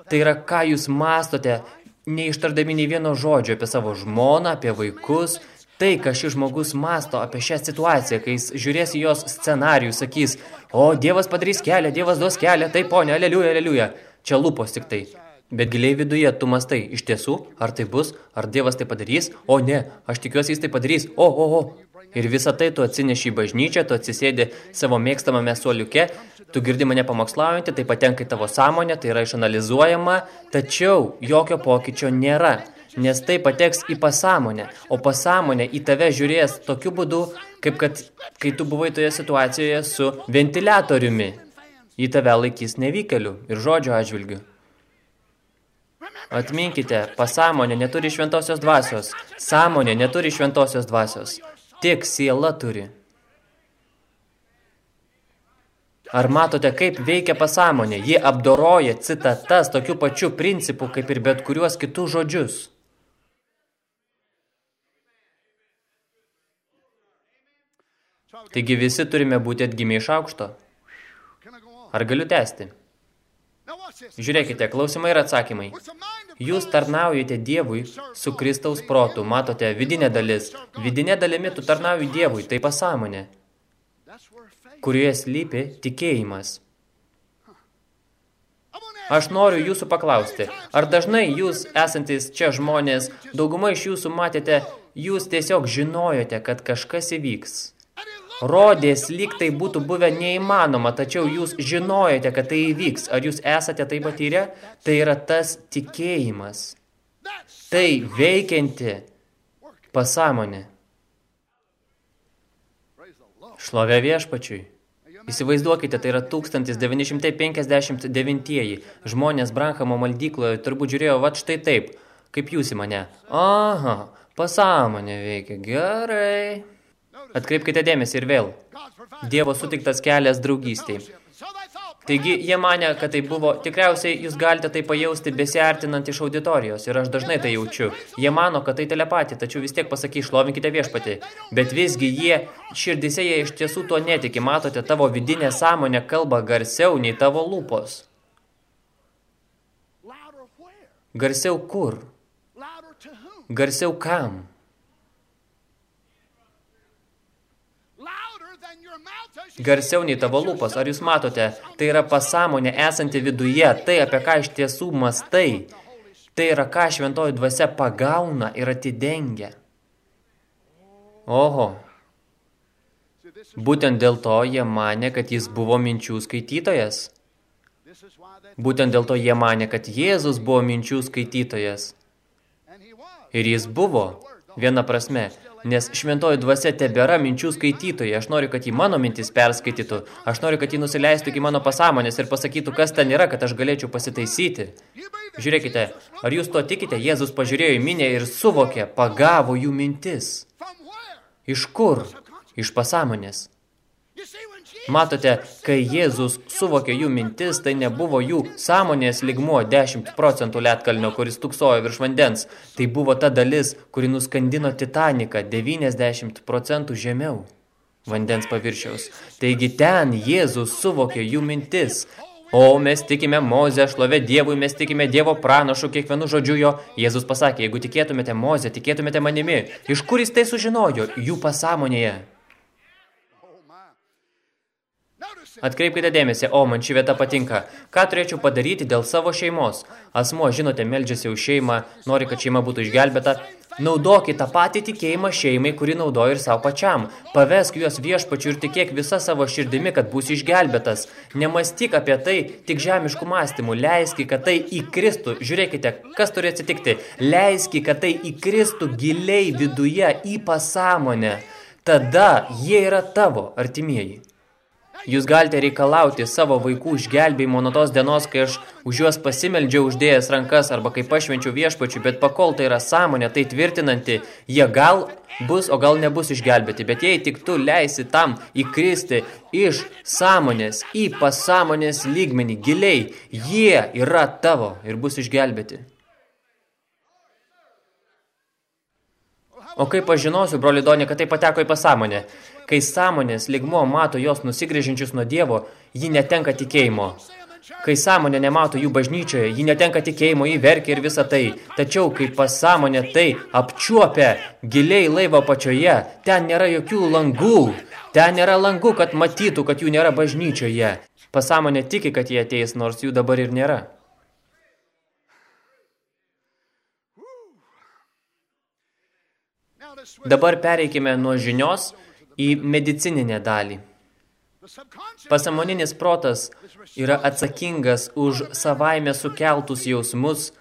Tai yra, ką jūs mastote, neištardami nei vieno žodžio apie savo žmoną, apie vaikus, Tai, ką šis žmogus masto apie šią situaciją, kai jis žiūrės į jos scenarijų, sakys, o Dievas padarys kelią, Dievas duos kelią, tai ponė, aleliuja, aleliuja. Čia lūpos tik tai. Bet giliai viduje tu mastai, iš tiesų, ar tai bus, ar Dievas tai padarys, o ne, aš tikiuosi jis tai padarys, o, o, o. Ir visą tai tu atsineši į bažnyčią, tu atsisėdi savo mėgstamame suoliuke, tu girdi mane pamokslaujantį, tai patenka į tavo sąmonę, tai yra išanalizuojama, tačiau jokio pokyčio nėra nes tai pateks į pasąmonę, o pasąmonė į tave žiūrės tokiu būdu, kaip kad kai tu buvai toje situacijoje su ventiliatoriumi. Į tave laikys nevykelių ir žodžio atžvilgių. Atminkite, pasąmonė neturi šventosios dvasios, sąmonė neturi šventosios dvasios, tik siela turi. Ar matote, kaip veikia pasąmonė? Ji apdoroja citatas tokiu pačiu principu, kaip ir bet kuriuos kitus žodžius. Taigi visi turime būti atgimę iš aukšto. Ar galiu tęsti? Žiūrėkite, klausimai ir atsakymai. Jūs tarnaujate Dievui su Kristaus protu, matote, vidinė dalis. Vidinė dalimi tu tarnauji Dievui, tai pasąmonė, kurioje slypi tikėjimas. Aš noriu jūsų paklausti, ar dažnai jūs esantis čia žmonės, dauguma iš jūsų matėte, jūs tiesiog žinojote, kad kažkas įvyks. Rodės lyg tai būtų buvę neįmanoma, tačiau jūs žinojate, kad tai įvyks. Ar jūs esate tai patyrę? Tai yra tas tikėjimas. Tai veikianti pasąmonė. Šlovė viešpačiui. Įsivaizduokite, tai yra 1959 Žmonės Branhamo maldykloje turbūt žiūrėjo vat štai taip, kaip jūs į mane. Aha, pasąmonė veikia. Gerai. Atkreipkite dėmesį ir vėl. Dievo sutiktas kelias draugystiai. Taigi, jie mane, kad tai buvo, tikriausiai jūs galite tai pajausti besiartinant iš auditorijos ir aš dažnai tai jaučiu. Jie mano, kad tai telepatija, tačiau vis tiek pasakys, šlovinkite viešpatį. Bet visgi jie, širdise jie iš tiesų tuo netiki, matote, tavo vidinė sąmonė kalba garsiau nei tavo lūpos. Garsiau kur? Garsiau kam? Garsiau nei tavo lūpos, ar jūs matote, tai yra pasąmonė esanti viduje, tai apie ką iš tiesų mastai, tai yra ką šventoji dvasia pagauna ir atidengia. Oho. Būtent dėl to jie mane, kad jis buvo minčių skaitytojas. Būtent dėl to jie mane, kad Jėzus buvo minčių skaitytojas. Ir jis buvo, viena prasme, nes šventoji dvasia tebėra minčių skaitytoja. Aš noriu, kad jį mano mintis perskaitytų. Aš noriu, kad jį nusileistų iki mano pasąmonės ir pasakytų, kas ten yra, kad aš galėčiau pasitaisyti. Žiūrėkite, ar jūs to tikite? Jėzus pažiūrėjo į minę ir suvokė, pagavo jų mintis. Iš kur? Iš pasąmonės. Matote, kai Jėzus suvokė jų mintis, tai nebuvo jų sąmonės ligmuo 10 procentų lietkalnio, kuris tuksojo virš vandens. Tai buvo ta dalis, kuri nuskandino Titaniką 90 procentų žemiau vandens paviršiaus. Taigi ten Jėzus suvokė jų mintis. O mes tikime Mozę, šlovė Dievui, mes tikime Dievo pranašu, kiekvienu žodžiu jo. Jėzus pasakė, jeigu tikėtumėte Mozę, tikėtumėte manimi. Iš kur jis tai sužinojo? Jų pasąmonėje. Atkreipkite dėmesį, o man ši vieta patinka. Ką turėčiau padaryti dėl savo šeimos? Asmo, žinote, meldžiasi už šeimą, nori, kad šeima būtų išgelbėta. Naudokit tą patį tikėjimą šeimai, kurį naudoji ir savo pačiam. Pavesk juos viešpačiu ir tikėk visą savo širdimi, kad būsi išgelbėtas. Nemastyk apie tai tik žemiškų mąstymų. Leiski, kad tai įkristų. Žiūrėkite, kas turi atsitikti. Leiski, kad tai įkristų giliai viduje į pasąmonę. Tada jie yra tavo artimieji. Jūs galite reikalauti savo vaikų išgelbėjimo nuo tos dienos, kai aš už juos pasimeldžiau uždėjęs rankas arba kai pašvenčiau viešpačiu, bet pakol tai yra sąmonė, tai tvirtinanti, jie gal bus, o gal nebus išgelbėti. Bet jei tik tu leisi tam įkristi iš sąmonės į pasąmonės lygmenį giliai, jie yra tavo ir bus išgelbėti. O kaip aš žinosiu, broli Donė, kad tai pateko į pasąmonę? Kai sąmonės ligmuo mato jos nusigrėžinčius nuo Dievo, ji netenka tikėjimo. Kai sąmonė nemato jų bažnyčioje, ji netenka tikėjimo, ji verkia ir visa tai. Tačiau, kai pasąmonė tai apčiuopia giliai laivo pačioje, ten nėra jokių langų. Ten nėra langų, kad matytų, kad jų nėra bažnyčioje. Pasąmonė tiki, kad jie ateis, nors jų dabar ir nėra. Dabar pereikime nuo žinios į medicininę dalį. Pasamoninis protas yra atsakingas už savaime sukeltus jausmus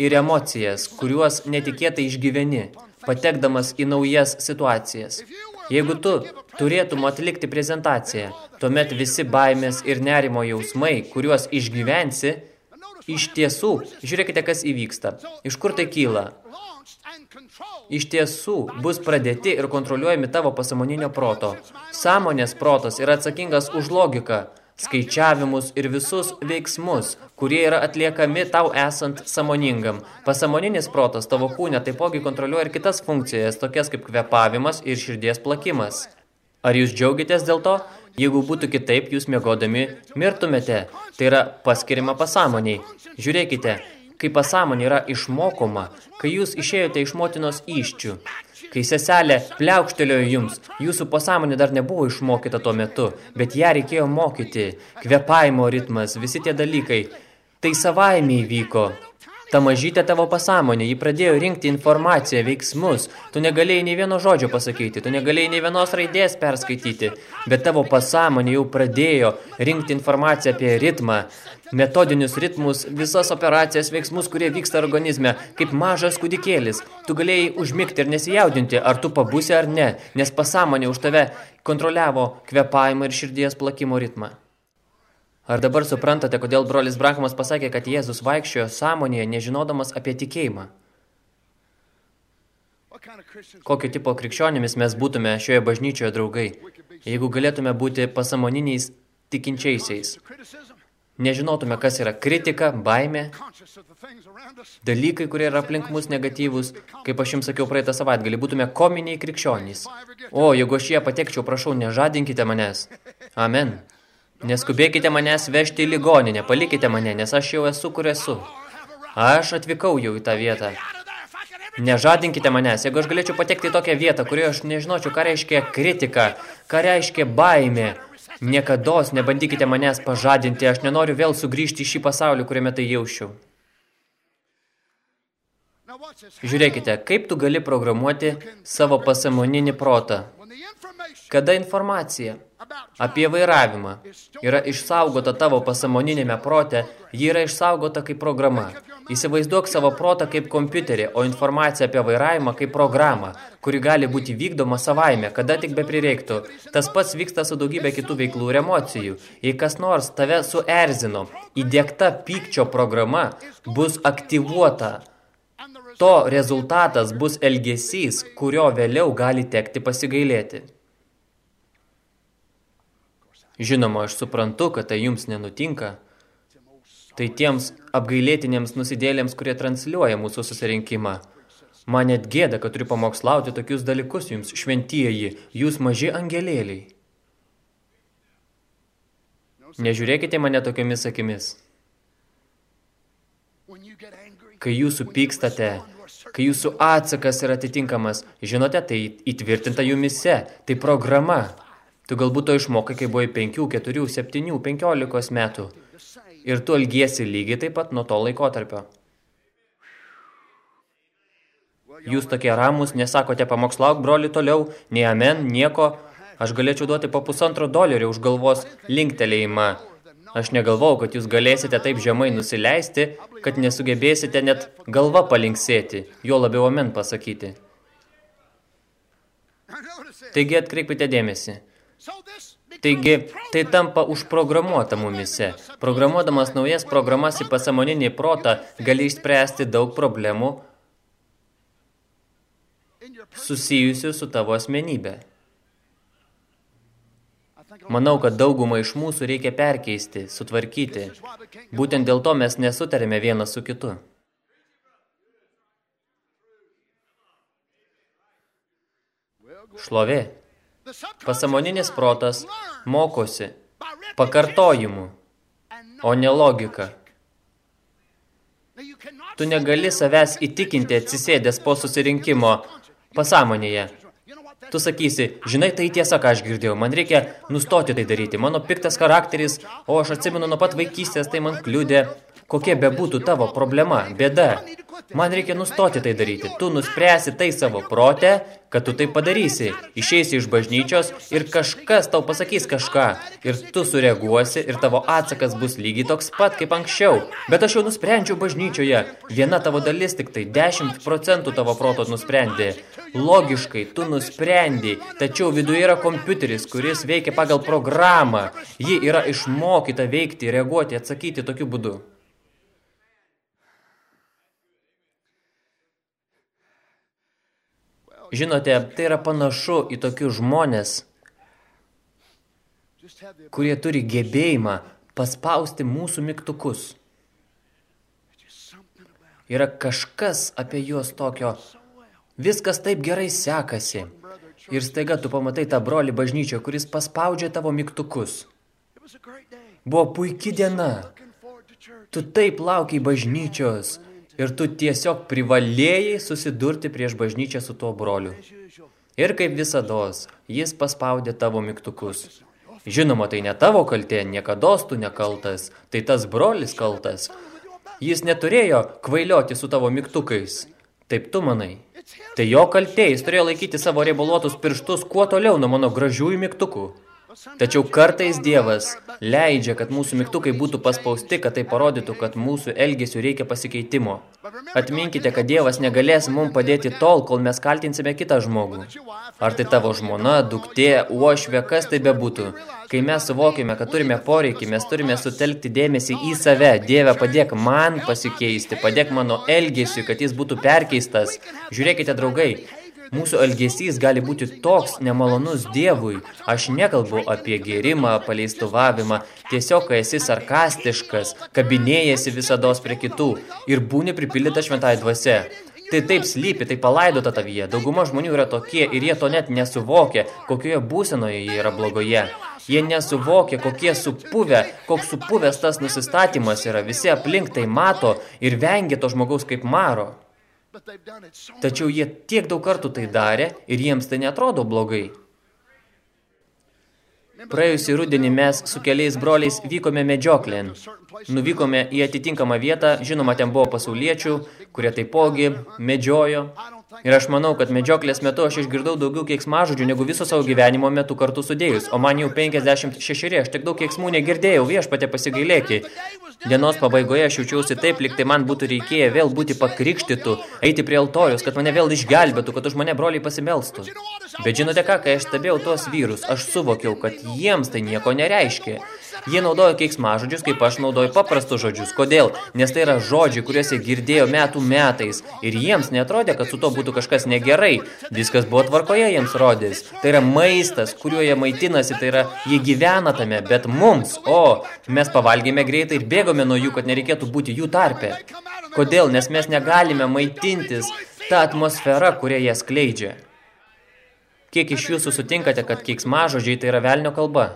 ir emocijas, kuriuos netikėtai išgyveni, patekdamas į naujas situacijas. Jeigu tu turėtum atlikti prezentaciją, tuomet visi baimės ir nerimo jausmai, kuriuos išgyvensi, iš tiesų, žiūrėkite, kas įvyksta. Iš kur tai kyla? Iš tiesų bus pradėti ir kontroliuojami tavo pasamoninio proto. Sąmonės protas yra atsakingas už logiką, skaičiavimus ir visus veiksmus, kurie yra atliekami tau esant samoningam. Pasamoninis protas tavo kūne taipogi kontroliuoja ir kitas funkcijas, tokias kaip kvepavimas ir širdies plakimas. Ar jūs džiaugiatės dėl to? Jeigu būtų kitaip, jūs mėgodami mirtumėte. Tai yra paskiriama pasąmoniai. Žiūrėkite, kai pasąmonė yra išmokoma, kai jūs išėjote iš motinos iščių, kai seselė pliaukštelėjo jums, jūsų pasąmonė dar nebuvo išmokyta tuo metu, bet ją reikėjo mokyti, kvepavimo ritmas, visi tie dalykai. Tai savaime įvyko. Ta mažytė tavo pasąmonė, ji pradėjo rinkti informaciją, veiksmus. Tu negalėjai nei vieno žodžio pasakyti, tu negalėjai nei vienos raidės perskaityti, bet tavo pasąmonė jau pradėjo rinkti informaciją apie ritmą, metodinius ritmus, visas operacijas, veiksmus, kurie vyksta organizme, kaip mažas kūdikėlis. Tu galėjai užmigti ir nesijaudinti, ar tu pabusi ar ne, nes pasąmonė už tave kontroliavo kvepavimą ir širdies plakimo ritmą. Ar dabar suprantate, kodėl brolis Brankamas pasakė, kad Jėzus vaikščiojo sąmonėje, nežinodamas apie tikėjimą? Kokio tipo krikščionimis mes būtume šioje bažnyčioje draugai, jeigu galėtume būti pasamoniniais tikinčiaisiais? Nežinotume, kas yra kritika, baimė, dalykai, kurie yra aplink mus negatyvus, kaip aš jums sakiau praeitą savaitgalį, būtume kominiai krikščionys. O, jeigu aš jie patekčiau, prašau, nežadinkite manęs. Amen. Neskubėkite manęs vežti į ligoninę, palikite mane, nes aš jau esu, kur esu. Aš atvykau jau į tą vietą. Nežadinkite manęs, jeigu aš galėčiau patekti į tokią vietą, kurioje aš nežinočiau, ką reiškia kritika, ką reiškia baimė. Niekados nebandykite manęs pažadinti, aš nenoriu vėl sugrįžti į šį pasaulį, kuriame tai jaušiau. Žiūrėkite, kaip tu gali programuoti savo pasamoninį protą. Kada informacija apie vairavimą yra išsaugota tavo pasamoninėme prote, ji yra išsaugota kaip programa. Įsivaizduok savo protą kaip kompiuterį, o informaciją apie vairavimą kaip programą, kuri gali būti vykdoma savaime, kada tik be prireiktų. Tas pats vyksta su daugybė kitų veiklų ir emocijų. Jei kas nors tave suerzino, įdėkta pykčio programa bus aktyvuota. To rezultatas bus elgesys, kurio vėliau gali tekti pasigailėti. Žinoma, aš suprantu, kad tai jums nenutinka. Tai tiems apgailėtinėms nusidėlėms, kurie transliuoja mūsų susirinkimą. Man net gėda, kad turiu pamokslauti tokius dalykus jums, šventieji, jūs maži angelėliai. Nežiūrėkite mane tokiomis akimis. Kai jūsų pykstate, kai jūsų atsakas yra atitinkamas, žinote, tai įtvirtinta jumise, tai programa. Tu galbūt to išmokai, kai buvai 5, 4, 7, 15 metų. Ir tu elgiesi lygiai taip pat nuo to laikotarpio. Jūs tokie ramus, nesakote pamokslauk broli toliau, nei amen, nieko, Aš galėčiau duoti po pusantro dolerio už galvos linktelėjimą. Aš negalvau, kad jūs galėsite taip žemai nusileisti, kad nesugebėsite net galva palinksėti, jo labiau amen pasakyti. Taigi atkreipite dėmesį. Taigi, tai tampa užprogramuota mumise. Programuodamas naujas programas į pasamoninį protą, gali išspręsti daug problemų susijusių su tavo asmenybė. Manau, kad daugumą iš mūsų reikia perkeisti, sutvarkyti. Būtent dėl to mes nesutarėme vienas su kitu. Šlovė. Pasamoninis protas mokosi pakartojimu, o ne logika. Tu negali savęs įtikinti atsisėdęs po susirinkimo pasąmonėje. Tu sakysi, žinai, tai tiesa, ką aš girdėjau, man reikia nustoti tai daryti. Mano piktas charakteris, o aš atsimenu nuo pat vaikystės, tai man kliudė. Kokia bebūtų tavo problema, bėda. Man reikia nustoti tai daryti. Tu nuspręsi tai savo protę, kad tu tai padarysi. Išeisi iš bažnyčios ir kažkas tau pasakys kažką. Ir tu sureaguosi ir tavo atsakas bus lygiai toks pat kaip anksčiau. Bet aš jau nusprendžiau bažnyčioje. Viena tavo dalis tik tai 10 procentų tavo proto nusprendė. Logiškai, tu nusprendi, tačiau viduje yra kompiuteris, kuris veikia pagal programą. Ji yra išmokyta veikti, reaguoti, atsakyti tokiu būdu. Žinote, tai yra panašu į tokius žmonės, kurie turi gebėjimą paspausti mūsų mygtukus. Yra kažkas apie juos tokio, viskas taip gerai sekasi. Ir staiga tu pamatai tą brolį bažnyčio, kuris paspaudžia tavo mygtukus. Buvo puiki diena. Tu taip laukiai bažnyčios, ir tu tiesiog privalėjai susidurti prieš bažnyčią su tuo broliu. Ir kaip visados, jis paspaudė tavo mygtukus. Žinoma, tai ne tavo kaltė, niekados tu nekaltas, tai tas brolis kaltas. Jis neturėjo kvailioti su tavo mygtukais. Taip tu manai. Tai jo kaltė, jis turėjo laikyti savo riebaluotus pirštus kuo toliau nuo mano gražiųjų mygtukų. Tačiau kartais Dievas leidžia, kad mūsų mygtukai būtų paspausti, kad tai parodytų, kad mūsų elgesių reikia pasikeitimo. Atminkite, kad Dievas negalės mums padėti tol, kol mes kaltinsime kitą žmogų. Ar tai tavo žmona, duktė, uošvė, kas tai bebūtų. Kai mes suvokime, kad turime poreikį, mes turime sutelkti dėmesį į save. Dieve, padėk man pasikeisti, padėk mano elgesiui, kad jis būtų perkeistas. Žiūrėkite, draugai, Mūsų elgesys gali būti toks nemalonus Dievui. Aš nekalbu apie gėrimą, paleistuvavimą, tiesiog kai esi sarkastiškas, kabinėjasi visados prie kitų ir būni pripildyta šventai dvasia. Tai taip slypi, tai palaidota tavyje. Dauguma žmonių yra tokie ir jie to net nesuvokia, kokioje būsenoje jie yra blogoje. Jie nesuvokia, kokie supuvę, koks supuvęs tas nusistatymas yra. Visi aplink tai mato ir vengia to žmogaus kaip maro. Tačiau jie tiek daug kartų tai darė ir jiems tai netrodo blogai. Praėjusį rudenį mes su keliais broliais vykome medžioklėn. Nuvykome į atitinkamą vietą, žinoma, ten buvo pasauliečių, kurie taipogi medžiojo. Ir aš manau, kad medžioklės metu aš išgirdau daugiau keiksmažodžių negu viso savo gyvenimo metu kartu sudėjus, o man jau 56, aš tik daug keiksmų negirdėjau, viešpatė pasigailėki. Dienos pabaigoje aš jaučiausi taip, lyg tai man būtų reikėję vėl būti pakrikštytų, eiti prie altorius, kad mane vėl išgelbėtų, kad už mane broliai pasimelstų. Bet žinote ką, kai aš stebėjau tuos vyrus, aš suvokiau, kad jiems tai nieko nereiškia. Jie naudojo keiksmažodžius, kaip aš naudoju paprastus žodžius. Kodėl? Nes tai yra žodžiai, kuriuos jie girdėjo metų metais. Ir jiems netrodė, kad su to būtų kažkas negerai. Viskas buvo tvarkoje jiems rodės. Tai yra maistas, kuriuo jie maitinasi, tai yra jie gyvena tame. Bet mums, o, mes pavalgėme greitai ir bėgome nuo jų, kad nereikėtų būti jų tarpe. Kodėl? Nes mes negalime maitintis tą atmosferą, kurią jie skleidžia. Kiek iš jūsų sutinkate, kad keiksmažodžiai tai yra velnio kalba?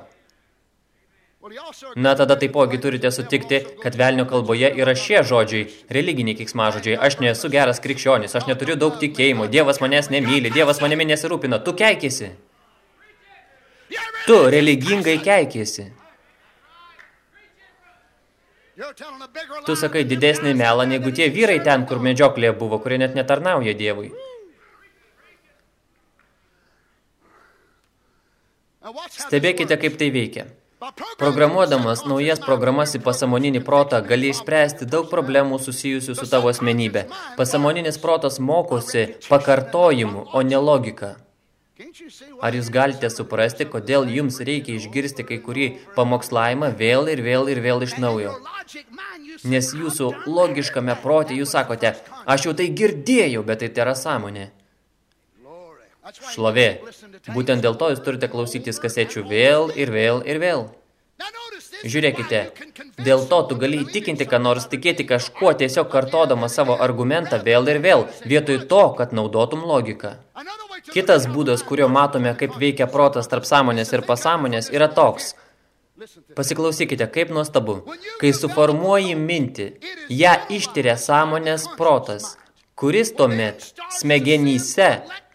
Na, tada taipogi turite sutikti, kad velnio kalboje yra šie žodžiai, religiniai kiksmažodžiai. Aš nesu geras krikščionis, aš neturiu daug tikėjimo, Dievas manęs nemyli, Dievas manimi nesirūpina, tu keikėsi. Tu religingai keikėsi. Tu sakai didesnį melą negu tie vyrai ten, kur medžioklėje buvo, kurie net netarnauja Dievui. Stebėkite, kaip tai veikia. Programuodamas naujas programas į pasamoninį protą gali išspręsti daug problemų susijusių su tavo asmenybė. Pasamoninis protas mokosi pakartojimu, o ne logika. Ar jūs galite suprasti, kodėl jums reikia išgirsti kai kurį pamokslavimą vėl ir vėl ir vėl iš naujo? Nes jūsų logiškame protė jūs sakote, aš jau tai girdėjau, bet tai yra sąmonė. Šlovė. Būtent dėl to jūs turite klausytis kasečių vėl ir vėl ir vėl. Žiūrėkite, dėl to tu gali įtikinti, ką nors tikėti kažkuo tiesiog kartodama savo argumentą vėl ir vėl, vietoj to, kad naudotum logiką. Kitas būdas, kurio matome, kaip veikia protas tarp sąmonės ir pasąmonės, yra toks. Pasiklausykite, kaip nuostabu. Kai suformuoji mintį, ją ištiria sąmonės protas, kuris tuomet smegenyse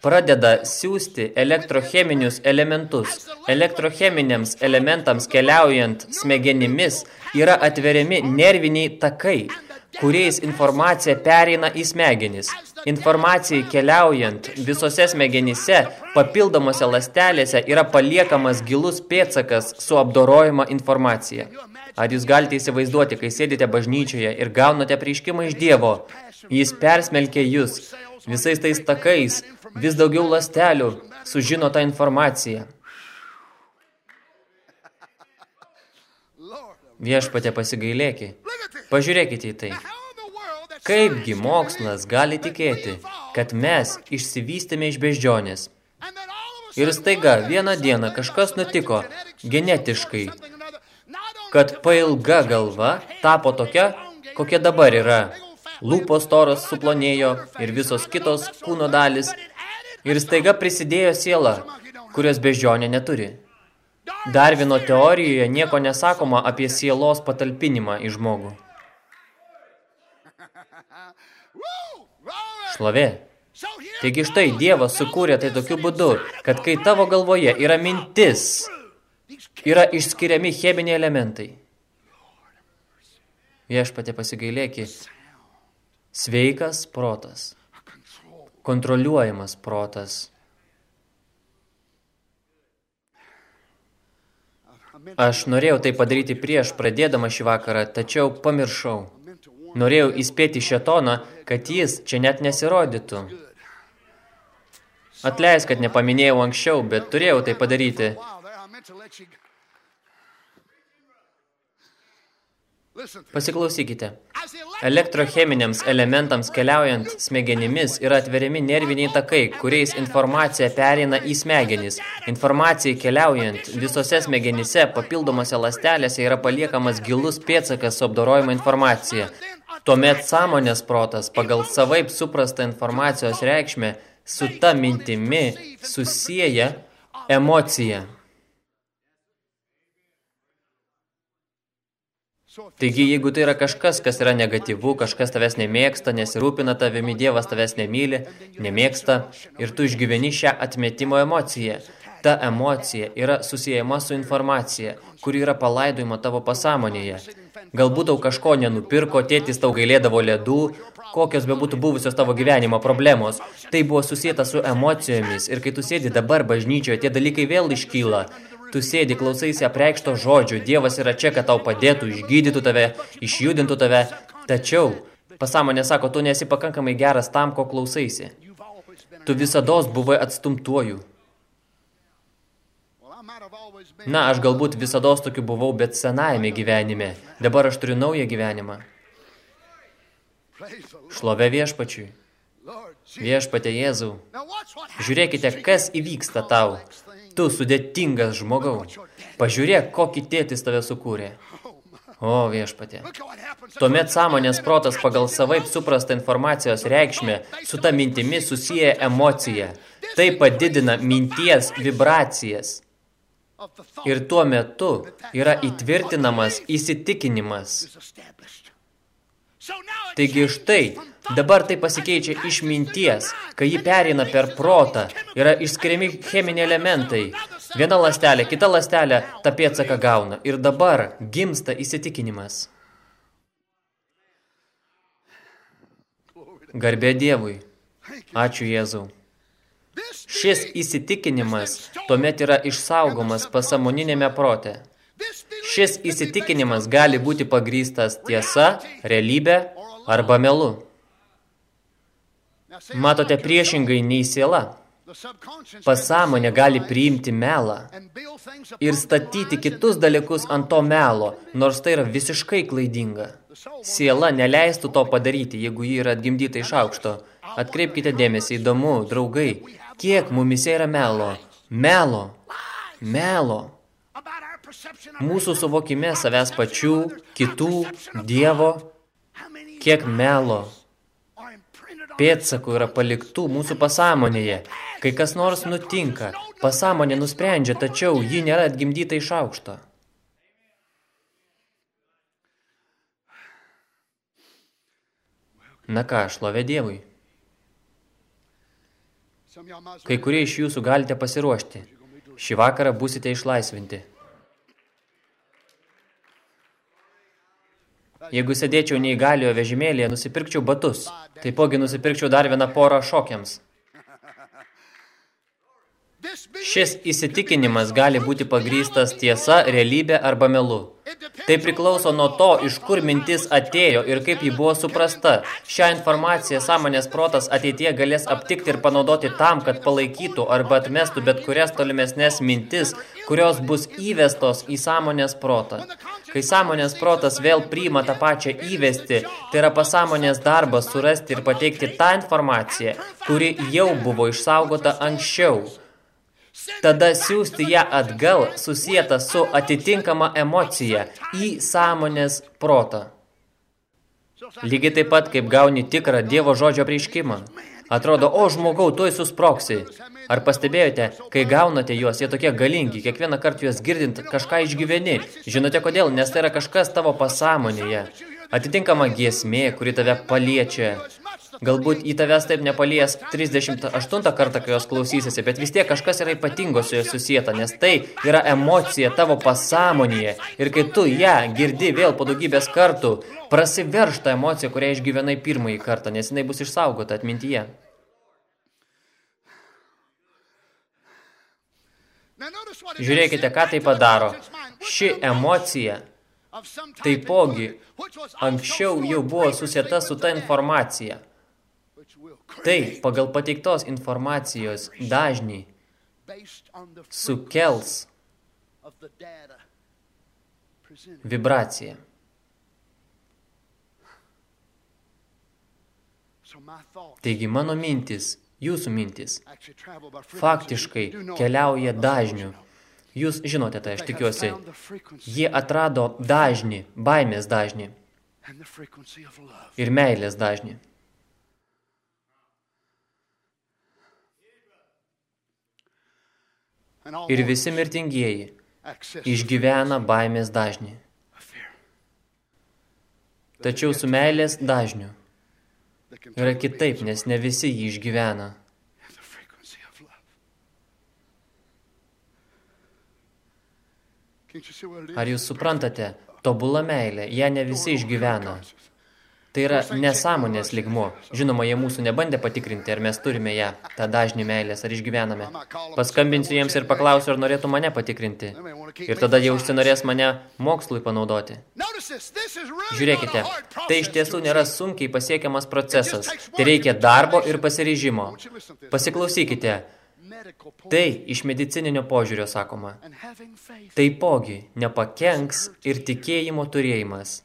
pradeda siūsti elektrocheminius elementus. Elektrocheminiams elementams keliaujant smegenimis yra atveriami nerviniai takai, kuriais informacija pereina į smegenis. Informacijai keliaujant visose smegenyse, papildomose lastelėse yra paliekamas gilus pėtsakas su apdorojama informacija. Ar jūs galite įsivaizduoti, kai sėdite bažnyčioje ir gaunate prieškimą iš Dievo, jis persmelkia jūs visais tais takais, vis daugiau lastelių sužino tą informaciją. Viešpatė pasigailėki. Pažiūrėkite į tai. Kaipgi mokslas gali tikėti, kad mes išsivystėme iš beždžionės. Ir staiga vieną dieną kažkas nutiko genetiškai, kad pailga galva tapo tokia, kokia dabar yra. Lūpos toros suplonėjo ir visos kitos kūno dalis Ir staiga prisidėjo siela, kurios bežionė neturi. Darvino teorijoje nieko nesakoma apie sielos patalpinimą į žmogų. Šlovė. Taigi štai Dievas sukūrė tai tokiu būdu, kad kai tavo galvoje yra mintis, yra išskiriami cheminiai elementai. Viešpatė pasigailėki. Sveikas protas kontroliuojamas protas. Aš norėjau tai padaryti prieš pradėdama šį vakarą, tačiau pamiršau. Norėjau įspėti šetoną, kad jis čia net nesirodytų. Atleis, kad nepaminėjau anksčiau, bet turėjau tai padaryti. Pasiklausykite. Elektrocheminiams elementams keliaujant smegenimis yra atveriami nerviniai takai, kuriais informacija pereina į smegenis. Informacijai keliaujant visose smegenyse papildomose lastelėse yra paliekamas gilus pėtsakas su apdorojama informacija. Tuomet sąmonės protas pagal savaip suprastą informacijos reikšmę su ta mintimi susieja emociją. Taigi, jeigu tai yra kažkas, kas yra negatyvu, kažkas tavęs nemėgsta, nesirūpina tavimi, Dievas tavęs nemyli, nemėgsta ir tu išgyveni šią atmetimo emociją, ta emocija yra susijęma su informacija, kuri yra palaidojama tavo pasąmonėje. Galbūt tau kažko nenupirko, tėtis tau gailėdavo ledų, kokios be būtų buvusios tavo gyvenimo problemos. Tai buvo susijęta su emocijomis ir kai tu sėdi dabar bažnyčioje, tie dalykai vėl iškyla. Tu sėdi, klausaisi apreikšto žodžių, Dievas yra čia, kad tau padėtų, išgydytų tave, išjudintų tave. Tačiau, pasąmonė sako, tu nesi pakankamai geras tam, ko klausaisi. Tu visados buvai atstumtuoju. Na, aš galbūt visados tokiu buvau, bet senajame gyvenime. Dabar aš turiu naują gyvenimą. Šlove viešpačiui. Viešpatė Jėzau. Žiūrėkite, kas įvyksta tau. Tu sudėtingas žmogau. Pažiūrėk, kokį tėtis tave sukūrė. O viešpatė. Tuomet sąmonės protas pagal savaip suprastą informacijos reikšmę su ta mintimi susiję emociją. Tai padidina minties vibracijas. Ir tuo metu yra įtvirtinamas įsitikinimas. Taigi štai, dabar tai pasikeičia iš minties, kai ji perina per protą, yra išskiriami cheminiai elementai. Viena lastelė, kita lastelė tą pėdsaką gauna. Ir dabar gimsta įsitikinimas. Garbė Dievui. Ačiū Jėzau. Šis įsitikinimas tuomet yra išsaugomas pasamoninėme prote. Šis įsitikinimas gali būti pagrystas tiesa, realybė arba melu. Matote priešingai nei siela. Pasąmonė gali priimti melą ir statyti kitus dalykus ant to melo, nors tai yra visiškai klaidinga. Siela neleistų to padaryti, jeigu ji yra atgimdyta iš aukšto. Atkreipkite dėmesį, įdomu, draugai, kiek mumise yra melo. Melo. Melo. Mūsų suvokime savęs pačių, kitų, Dievo, kiek melo pėdsakų yra paliktų mūsų pasąmonėje. Kai kas nors nutinka, pasąmonė nusprendžia, tačiau ji nėra atgimdyta iš aukšto. Na ką, šlovė Dievui. Kai kurie iš jūsų galite pasiruošti. Šį vakarą būsite išlaisvinti. Jeigu sėdėčiau neįgaliojo vežimėlėje, nusipirkčiau batus. Taipogi nusipirkčiau dar vieną porą šokiams. Šis įsitikinimas gali būti pagrystas tiesa, realybė arba melu. Tai priklauso nuo to, iš kur mintis atėjo ir kaip ji buvo suprasta. Šią informaciją sąmonės protas ateitie galės aptikti ir panaudoti tam, kad palaikytų arba atmestų bet kurias tolimesnės mintis, kurios bus įvestos į sąmonės protą. Kai sąmonės protas vėl priima tą pačią įvesti, tai yra pasąmonės darbas surasti ir pateikti tą informaciją, kuri jau buvo išsaugota anksčiau – tada siūsti ją atgal susijęta su atitinkama emocija į sąmonės protą. Lygiai taip pat, kaip gauni tikrą Dievo žodžio prieškimą. Atrodo, o žmogau, tuoj susproksi. Ar pastebėjote, kai gaunate juos, jie tokie galingi, kiekvieną kartą juos girdint kažką išgyveni. Žinote kodėl? Nes tai yra kažkas tavo pasąmonėje. Atitinkama giesmė, kuri tave paliečia, Galbūt į tavęs taip nepalies 38 kartą, kai jos klausysiesi, bet vis tiek kažkas yra ypatingo su juo susijęta, nes tai yra emocija tavo pasąmonėje. Ir kai tu ją girdi vėl po daugybės kartų, prasiverš ta emocija, kurią išgyvenai pirmąjį kartą, nes jinai bus išsaugota atmintyje. Žiūrėkite, ką tai padaro. Ši emocija taipogi anksčiau jau buvo susieta su ta informacija – Tai pagal pateiktos informacijos dažnį sukels vibraciją. Taigi mano mintis, jūsų mintis, faktiškai keliauja dažniu. Jūs žinote tai, aš tikiuosi. Jie atrado dažnį, baimės dažnį ir meilės dažnį. Ir visi mirtingieji išgyvena baimės dažnį. Tačiau su meilės dažniu yra kitaip, nes ne visi jį išgyvena. Ar jūs suprantate, tobula meilė, ją ne visi išgyvena. Tai yra nesąmonės ligmuo. Žinoma, jie mūsų nebandė patikrinti, ar mes turime ją, tą dažnį meilės, ar išgyvename. Paskambinsiu jiems ir paklausiu, ar norėtų mane patikrinti. Ir tada jie užsinorės mane mokslui panaudoti. Žiūrėkite, tai iš tiesų nėra sunkiai pasiekiamas procesas. Tai reikia darbo ir pasiryžimo. Pasiklausykite, Tai iš medicininio požiūrio sakoma. Taipogi nepakenks ir tikėjimo turėjimas.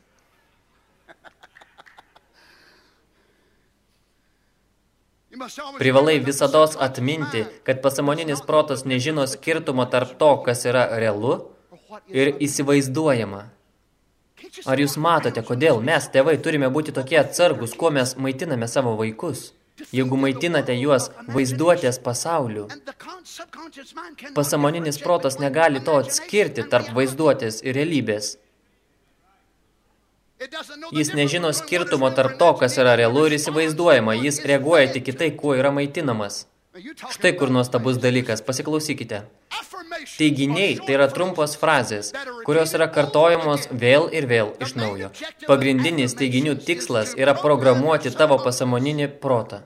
Privalai visados atminti, kad pasamoninis protas nežino skirtumo tarp to, kas yra realu ir įsivaizduojama. Ar jūs matote, kodėl mes, tėvai, turime būti tokie atsargus, kuo mes maitiname savo vaikus? Jeigu maitinate juos vaizduotės pasauliu, pasamoninis protas negali to atskirti tarp vaizduotės ir realybės. Jis nežino skirtumo tarp to, kas yra realu ir įsivaizduojama. Jis reaguoja tik į tai, kuo yra maitinamas. Štai kur nuostabus dalykas, pasiklausykite. Teiginiai tai yra trumpos frazės, kurios yra kartojamos vėl ir vėl iš naujo. Pagrindinis teiginių tikslas yra programuoti tavo pasamoninį protą.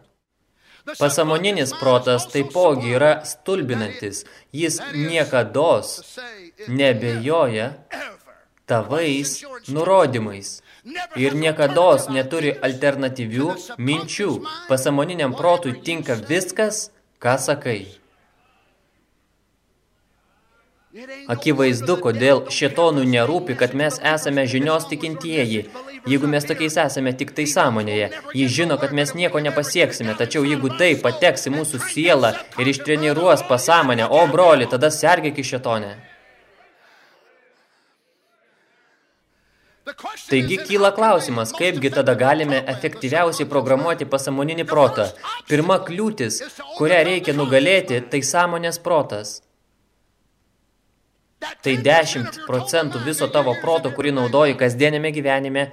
Pasamoninis protas taipogi yra stulbinantis. Jis niekados nebejoja tavais nurodymais ir niekados neturi alternatyvių minčių. Pasamoniniam protui tinka viskas, ką sakai. Akivaizdu, kodėl šetonų nerūpi, kad mes esame žinios tikintieji. Jeigu mes tokiais esame tik tai sąmonėje, jis žino, kad mes nieko nepasieksime, tačiau jeigu tai pateks į mūsų sielą ir ištreniruos pasąmonę, o broli, tada sergėk iš šetonę. Taigi kyla klausimas, kaipgi tada galime efektyviausiai programuoti pasamoninį protą. Pirma kliūtis, kurią reikia nugalėti, tai sąmonės protas. Tai 10 procentų viso tavo proto, kurį naudoji kasdienėme gyvenime,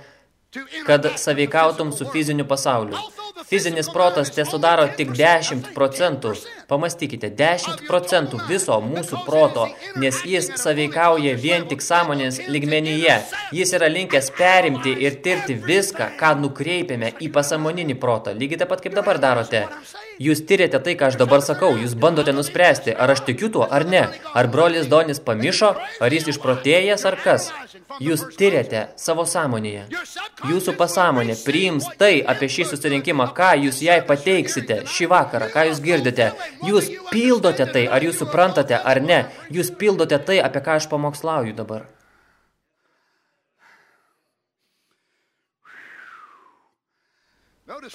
kad saveikautum su fiziniu pasauliu. Fizinis protas te sudaro tik 10 procentų. Pamastykite, 10 procentų viso mūsų proto, nes jis saveikauja vien tik sąmonės ligmenyje. Jis yra linkęs perimti ir tirti viską, ką nukreipiame į pasamoninį protą. Lygiai taip pat kaip dabar darote. Jūs tyrėte tai, ką aš dabar sakau. Jūs bandote nuspręsti, ar aš tikiu tuo, ar ne. Ar brolis Donis pamišo, ar jis išprotėjęs, ar kas. Jūs tyrėte savo sąmonėje. Jūsų pasąmonė priims tai apie šį susirinkimą, ką jūs jai pateiksite šį vakarą, ką jūs girdite. Jūs pildote tai, ar jūs suprantate, ar ne. Jūs pildote tai, apie ką aš pamokslauju dabar.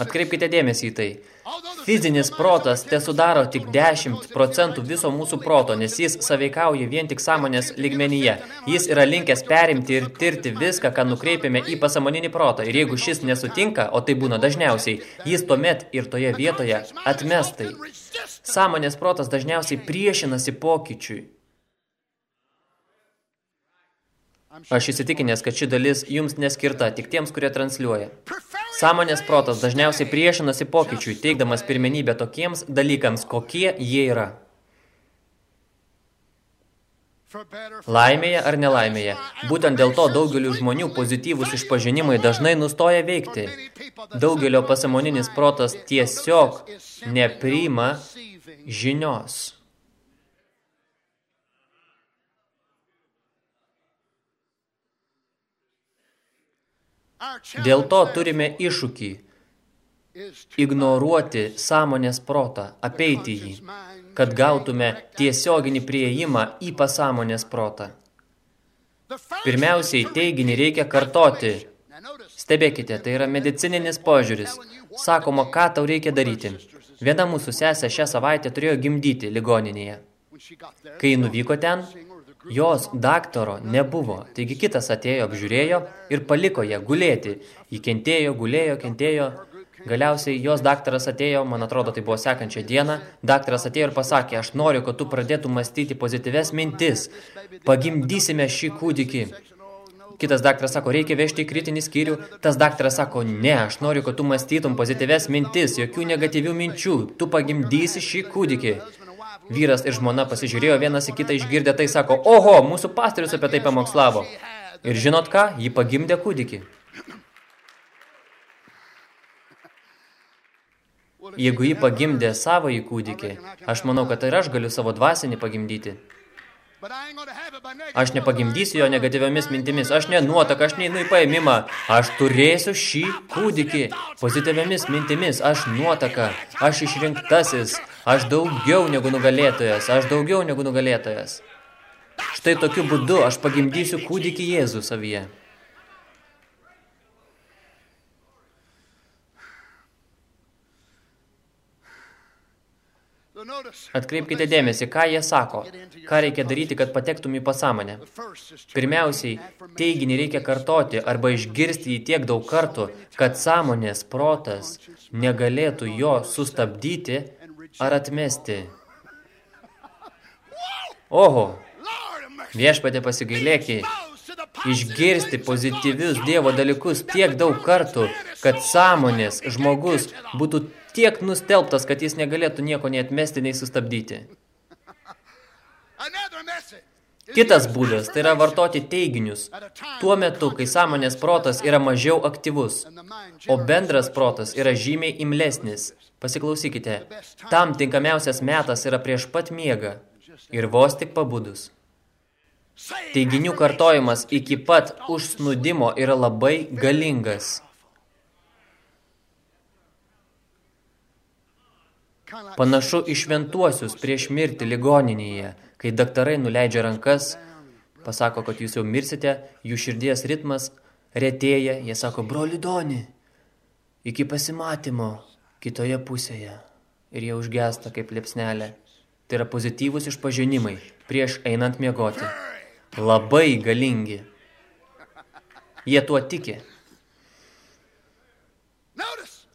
Atkreipkite dėmesį į tai. Fizinis protas te sudaro tik 10 procentų viso mūsų proto, nes jis saveikauja vien tik sąmonės lygmenyje. Jis yra linkęs perimti ir tirti viską, ką nukreipiame į pasamoninį protą. Ir jeigu šis nesutinka, o tai būna dažniausiai, jis tuomet ir toje vietoje atmestai. Sąmonės protas dažniausiai priešinasi pokyčiui. Aš įsitikinęs, kad ši dalis jums neskirta tik tiems, kurie transliuoja. Sąmonės protas dažniausiai priešinasi pokyčiui, teikdamas pirmenybę tokiems dalykams, kokie jie yra. Laimėje ar nelaimėje. Būtent dėl to daugeliu žmonių pozityvus išpažinimai dažnai nustoja veikti. Daugelio pasamoninis protas tiesiog nepriima žinios. Dėl to turime iššūkį ignoruoti sąmonės protą, apeiti jį, kad gautume tiesioginį prieimą į pasąmonės protą. Pirmiausiai teiginį reikia kartoti. Stebėkite, tai yra medicininis požiūris. Sakoma, ką tau reikia daryti. Viena mūsų sesė šią savaitę turėjo gimdyti ligoninėje. Kai nuvyko ten, Jos daktaro nebuvo, taigi kitas atėjo, apžiūrėjo ir paliko ją gulėti. Ji kentėjo, gulėjo, kentėjo. Galiausiai jos daktaras atėjo, man atrodo, tai buvo sekančią dieną. Daktaras atėjo ir pasakė, aš noriu, kad tu pradėtum mąstyti pozityves mintis. Pagimdysime šį kūdikį. Kitas daktaras sako, reikia vežti į kritinį skyrių. Tas daktaras sako, ne, aš noriu, kad tu mąstytum pozityves mintis, jokių negatyvių minčių. Tu pagimdysi šį kūdikį. Vyras ir žmona pasižiūrėjo vienas į kitą išgirdę, tai sako, oho, mūsų pastorius apie tai pamokslavo. Ir žinot ką, ji pagimdė kūdikį. Jeigu ji pagimdė savo į kūdikį, aš manau, kad ir aš galiu savo dvasinį pagimdyti. Aš nepagimdysiu jo negatyviomis mintimis, aš ne nuotaka, aš neinu į paėmimą, aš turėsiu šį kūdikį pozityviomis mintimis, aš nuotaka, aš išrinktasis, aš daugiau negu nugalėtojas, aš daugiau negu nugalėtojas. Štai tokiu būdu aš pagimdysiu kūdikį Jėzų savyje. Atkreipkite dėmesį, ką jie sako, ką reikia daryti, kad patektum į pasąmonę. Pirmiausiai, teiginį reikia kartoti arba išgirsti jį tiek daug kartų, kad sąmonės protas negalėtų jo sustabdyti ar atmesti. Oho, viešpatė pasigailėki, išgirsti pozityvius Dievo dalykus tiek daug kartų, kad sąmonės žmogus būtų tiek nustelbtas, kad jis negalėtų nieko nei atmesti, nei sustabdyti. Kitas būdas tai yra vartoti teiginius tuo metu, kai sąmonės protas yra mažiau aktyvus, o bendras protas yra žymiai imlesnis. Pasiklausykite, tam tinkamiausias metas yra prieš pat miegą ir vos tik pabudus. Teiginių kartojimas iki pat užsnudimo yra labai galingas. Panašu į šventuosius prieš mirtį ligoninėje, kai daktarai nuleidžia rankas, pasako, kad jūs jau mirsite, jų širdies ritmas retėja, jie sako, broli Doni, iki pasimatymo kitoje pusėje. Ir jie užgesta kaip liepsnelė. Tai yra pozityvus išpažinimai prieš einant miegoti. Labai galingi. Jie tuo tiki.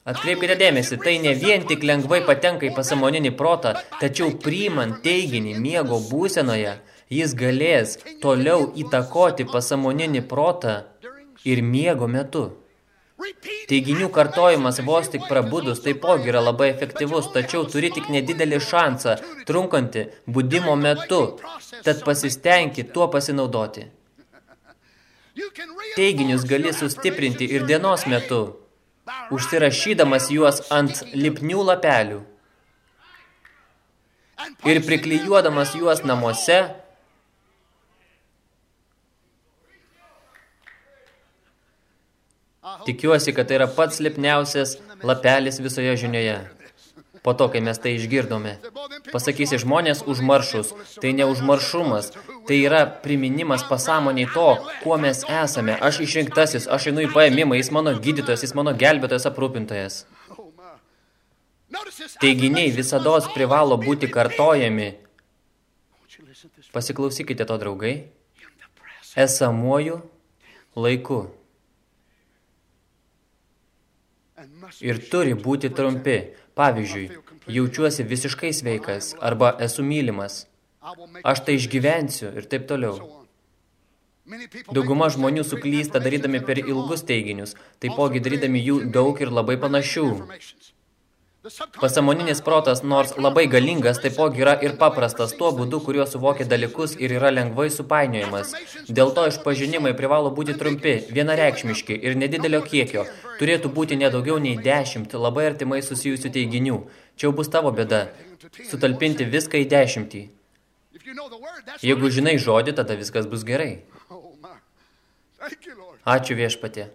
Atkreipkite dėmesį, tai ne vien tik lengvai patenka į pasamoninį protą, tačiau priimant teiginį miego būsenoje, jis galės toliau įtakoti pasamoninį protą ir miego metu. Teiginių kartojimas vos tik prabudus taipogi yra labai efektyvus, tačiau turi tik nedidelį šansą, trunkantį budimo metu, tad pasistenki tuo pasinaudoti. Teiginius gali sustiprinti ir dienos metu, užsirašydamas juos ant lipnių lapelių ir priklijuodamas juos namuose Tikiuosi, kad tai yra pats lipniausias lapelis visoje žinioje. Po to, kai mes tai išgirdome. Pasakysi žmonės užmaršus, tai ne užmaršumas, tai yra priminimas pasąmoniai to, kuo mes esame. Aš išrinktasis, aš einu į paėmimą, jis mano gydytojas, jis mano gelbėtojas aprūpintojas. Teiginiai visados privalo būti kartojami. Pasiklausykite to, draugai. Esamuoju laiku. ir turi būti trumpi. Pavyzdžiui, jaučiuosi visiškai sveikas arba esu mylimas. Aš tai išgyvensiu ir taip toliau. Dauguma žmonių suklysta darydami per ilgus teiginius, taipogi darydami jų daug ir labai panašių. Pasamoninis protas, nors labai galingas, taipogi yra ir paprastas tuo būdu, kuriuo suvokia dalykus ir yra lengvai supainiojimas. Dėl to išpažinimai privalo būti trumpi, vienareikšmiški ir nedidelio kiekio. Turėtų būti nedaugiau nei dešimt labai artimai susijusių teiginių. Čia bus tavo bėda. Sutalpinti viską į dešimtį. Jeigu žinai žodį, tada viskas bus gerai. Ačiū viešpatė.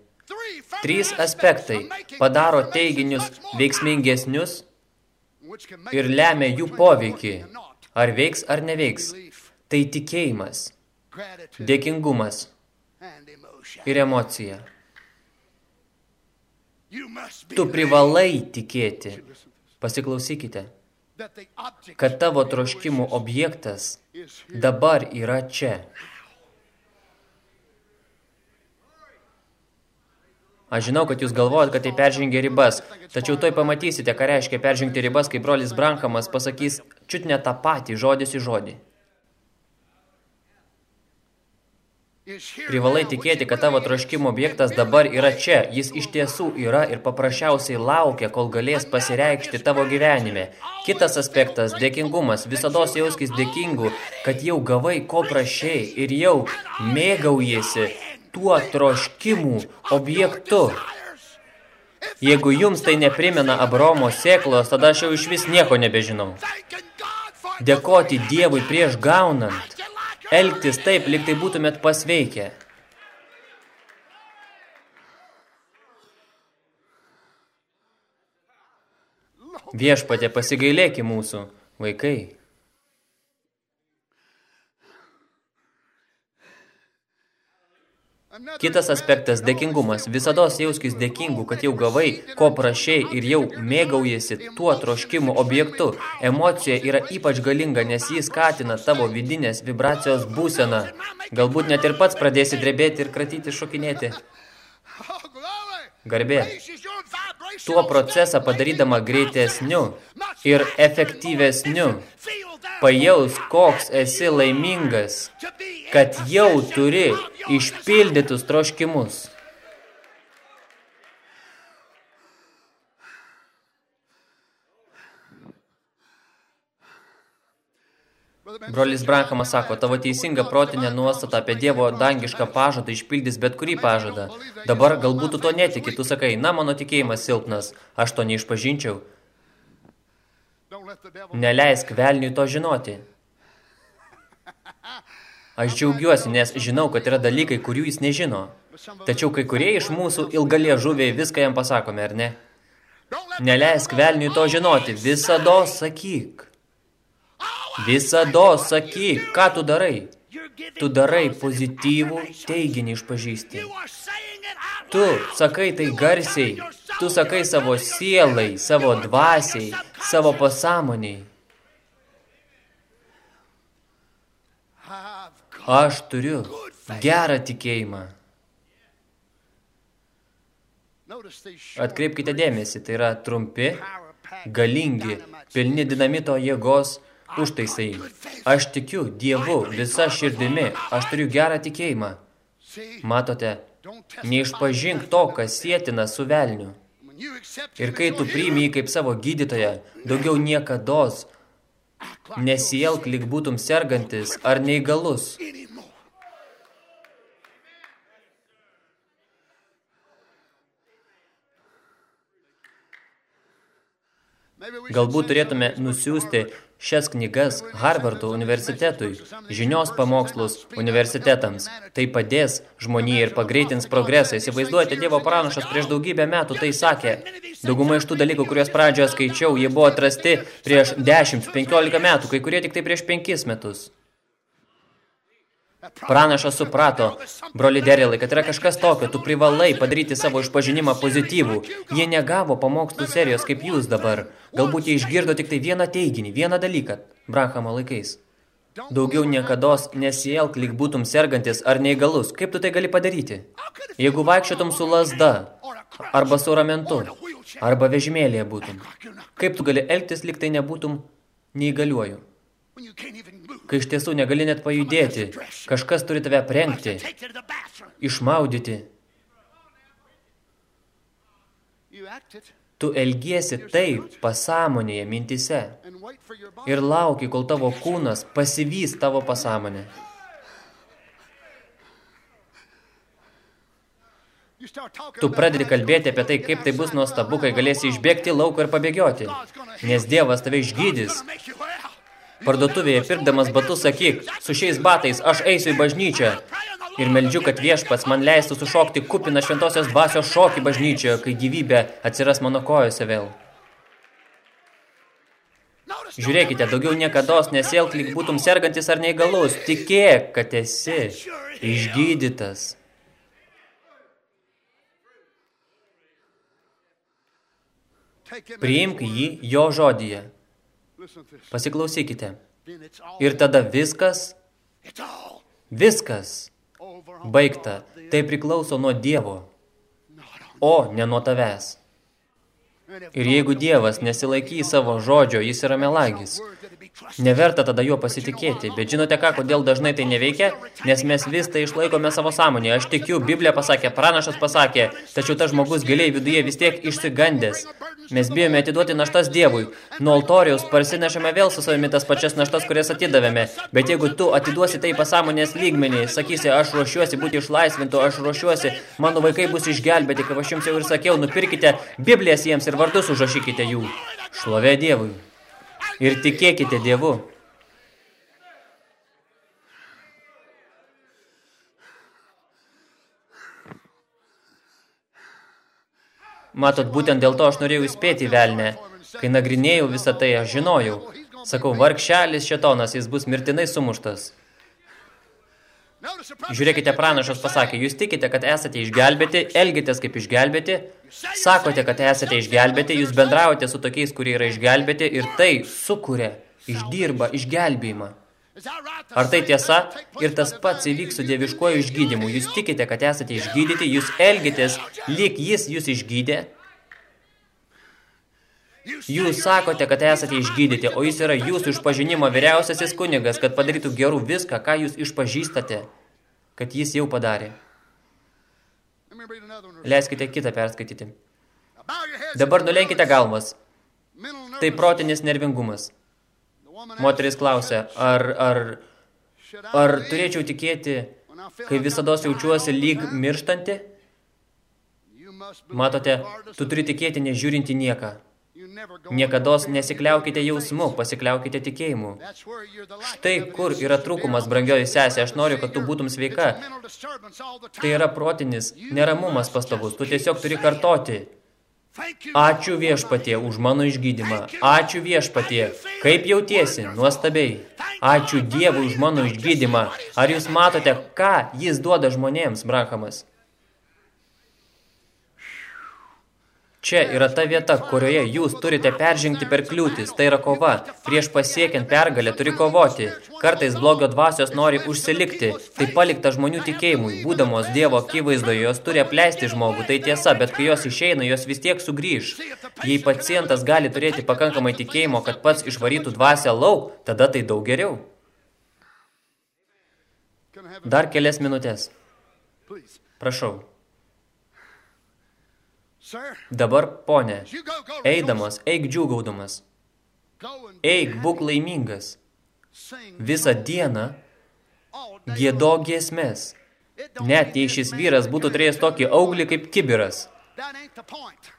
Trys aspektai padaro teiginius veiksmingesnius ir lemia jų poveikį, ar veiks ar neveiks. Tai tikėjimas, dėkingumas ir emocija. Tu privalai tikėti, pasiklausykite, kad tavo troškimų objektas dabar yra čia. Aš žinau, kad jūs galvojat, kad tai peržengia ribas, tačiau toj pamatysite, ką reiškia peržengti ribas, kai brolis Brankamas pasakys čiut ne tą patį, žodis į žodį. Privalai tikėti, kad tavo troškimo objektas dabar yra čia, jis iš tiesų yra ir paprasčiausiai laukia, kol galės pasireikšti tavo gyvenime. Kitas aspektas – dėkingumas. Visados jauskis dėkingų, kad jau gavai ko prašiai ir jau mėgaujėsi tuo troškimų objektu. Jeigu jums tai neprimena Abromo sėklos, tada aš jau iš vis nieko nebežinau. Dėkoti Dievui prieš gaunant, elgtis taip, lyg tai būtumėt pasveikę. Viešpatė pasigailėki mūsų, vaikai. Kitas aspektas – dėkingumas. Visados jauskis dėkingų, kad jau gavai, ko prašiai ir jau mėgaujasi tuo troškimo objektu. Emocija yra ypač galinga, nes jis skatina tavo vidinės vibracijos būseną. Galbūt net ir pats pradėsi drebėti ir kratyti šokinėti. Garbė. Tuo procesą padarydama greitesniu ir efektyvesniu, pajaus, koks esi laimingas, kad jau turi išpildytus troškimus. Brolis Brankamas sako, tavo teisinga protinė nuostata apie Dievo dangišką pažadą išpildys bet kurį pažadą. Dabar galbūt tu to netiki, tu sakai, na, mano tikėjimas silpnas, aš to neišpažinčiau. Neleisk velniui to žinoti. Aš džiaugiuosi, nes žinau, kad yra dalykai, kurių jis nežino. Tačiau kai kurie iš mūsų ilgalie žuviai viską jam pasakome, ar ne? Neleisk velniui to žinoti, visado sakyk. Visado sakyk, ką tu darai. Tu darai pozityvų teiginį išpažįsti. Tu sakai tai garsiai, tu sakai savo sielai, savo dvasiai, savo pasąmoniai. Aš turiu gerą tikėjimą. Atkreipkite dėmesį, tai yra trumpi, galingi, pilni dinamito jėgos užtaisai. Aš tikiu Dievu visa širdimi, aš turiu gerą tikėjimą. Matote, neišpažink to, kas sėtina su velniu. Ir kai tu priimi jį kaip savo gydytoją, daugiau niekados nesielk, lyg būtum sergantis ar neįgalus. Galbūt turėtume nusiųsti šias knygas Harvardo universitetui, žinios pamokslus universitetams. Tai padės žmonijai ir pagreitins progresą. Įsivaizduojate, Dievo pranašas prieš daugybę metų tai sakė. Dauguma iš tų dalykų, kuriuos pradžioje skaičiau, jie buvo atrasti prieš 10-15 metų, kai kurie tik tai prieš 5 metus. Pranašas suprato, broli Derilai, kad yra kažkas tokio, tu privalai padaryti savo išpažinimą pozityvų. Jie negavo pamokslų serijos kaip jūs dabar. Galbūt jie išgirdo tik tai vieną teiginį, vieną dalyką, Brahamo laikais. Daugiau niekados nesielk, lyg būtum sergantis ar neįgalus. Kaip tu tai gali padaryti? Jeigu vaikščiotum su lasda, arba su ramentu, arba vežimėlėje būtum. Kaip tu gali elgtis, lyg tai nebūtum neįgaliuoju? Kai iš tiesų negali net pajudėti, kažkas turi tave prengti, išmaudyti. Tu elgiesi taip pasąmonėje mintise ir lauki, kol tavo kūnas pasivys tavo pasąmonę. Tu pradedi kalbėti apie tai, kaip tai bus nuostabu, kai galėsi išbėgti lauko ir pabėgioti, nes Dievas tave išgydys. Parduotuvėje pirkdamas batus sakyk, su šiais batais aš eisiu į bažnyčią. Ir meldžiu, kad viešpats man leistų sušokti kupiną šventosios dvasios šokį bažnyčioje, kai gyvybė atsiras mano kojose vėl. Žiūrėkite, daugiau niekados nesielk, lyg būtum sergantis ar neįgalus. Tikėk, kad esi išgydytas. Priimk jį jo žodyje. Pasiklausykite. Ir tada viskas, viskas baigta. Tai priklauso nuo Dievo, o ne nuo tavęs. Ir jeigu Dievas nesilaikys savo žodžio, jis yra melagis. Neverta tada juo pasitikėti, bet žinote ką, kodėl dažnai tai neveikia? Nes mes vis tai išlaikome savo sąmonėje. Aš tikiu, Biblija pasakė, pranašas pasakė, tačiau tas žmogus giliai viduje vis tiek išsigandęs. Mes bijome atiduoti naštas Dievui. Nuo altoriaus parsinešame vėl su savimi tas pačias naštas, kurias atidavėme. Bet jeigu tu atiduosi tai pasąmonės lygmenį, sakysi, aš ruošiuosi būti išlaisvintų, aš ruošiuosi, mano vaikai bus išgelbėti, kaip aš jums jau ir sakiau, nupirkite Biblijas jiems ir vardus užrašykite jų. Šlovė Dievui. Ir tikėkite Dievu. Matot, būtent dėl to aš norėjau įspėti velnę. Kai nagrinėjau visą tai, aš žinojau. Sakau, vargšelis šetonas, jis bus mirtinai sumuštas. Žiūrėkite, pranašas pasakė, jūs tikite, kad esate išgelbėti, elgitės kaip išgelbėti, sakote, kad esate išgelbėti, jūs bendraujate su tokiais, kurie yra išgelbėti ir tai sukuria, išdirba išgelbėjimą. Ar tai tiesa? Ir tas pats įvyks su dieviškuoju išgydymu. Jūs tikite, kad esate išgydyti, jūs elgitės, lyg jis jūs išgydė, Jūs sakote, kad esate išgydyti, o jis yra jūsų išpažinimo vyriausiasis kunigas, kad padarytų gerų viską, ką jūs išpažįstate, kad jis jau padarė. Leiskite kitą perskaityti. Dabar nulenkite galvas. Tai protinis nervingumas. Moteris klausia, ar, ar, ar turėčiau tikėti, kai visados jaučiuosi lyg mirštanti? Matote, tu turi tikėti nežiūrinti nieką. Niekados nesikliaukite jausmu, pasikliaukite tikėjimu. Štai kur yra trūkumas, brangioji sesė, aš noriu, kad tu būtum sveika. Tai yra protinis, neramumas pastovus, tu tiesiog turi kartoti. Ačiū viešpatie už mano išgydymą. Ačiū viešpatie. Kaip jautiesi? Nuostabiai. Ačiū Dievui už mano išgydymą. Ar jūs matote, ką jis duoda žmonėms, Brahamas? Čia yra ta vieta, kurioje jūs turite peržengti per kliūtis. Tai yra kova. Prieš pasiekiant pergalę turi kovoti. Kartais blogio dvasios nori užsilikti. Tai palikta žmonių tikėjimui. Būdamos Dievo akivaizdoje, jos turi apleisti žmogų. Tai tiesa, bet kai jos išeina, jos vis tiek sugrįž. Jei pacientas gali turėti pakankamai tikėjimo, kad pats išvarytų dvasę lauk, tada tai daug geriau. Dar kelias minutės. Prašau. Dabar, ponė, eidamas, eik džiūgaudamas, eik, būk laimingas, visą dieną gėdo giesmės. Net jei šis vyras būtų turėjęs tokį auglį kaip kibiras.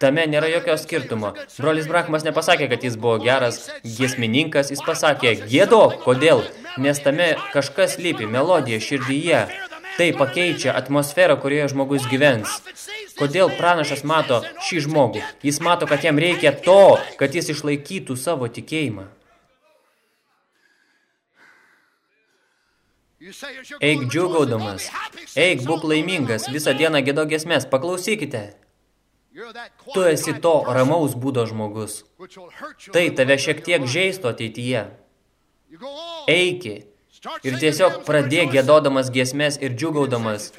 Tame nėra jokio skirtumo. Brolis Brahmas nepasakė, kad jis buvo geras giesmininkas, jis pasakė, gėdo, kodėl? Nes tame kažkas lypi, melodija širdyje. Tai pakeičia atmosferą, kurioje žmogus gyvens. Kodėl pranašas mato šį žmogų? Jis mato, kad jam reikia to, kad jis išlaikytų savo tikėjimą. Eik džiugaudamas, eik būk laimingas, visą dieną gėdo gesmės, paklausykite. Tu esi to ramaus būdo žmogus. Tai tave šiek tiek žeisto ateityje. Eiki, Ir tiesiog pradėk gėdodamas giesmės ir džiugaudamas.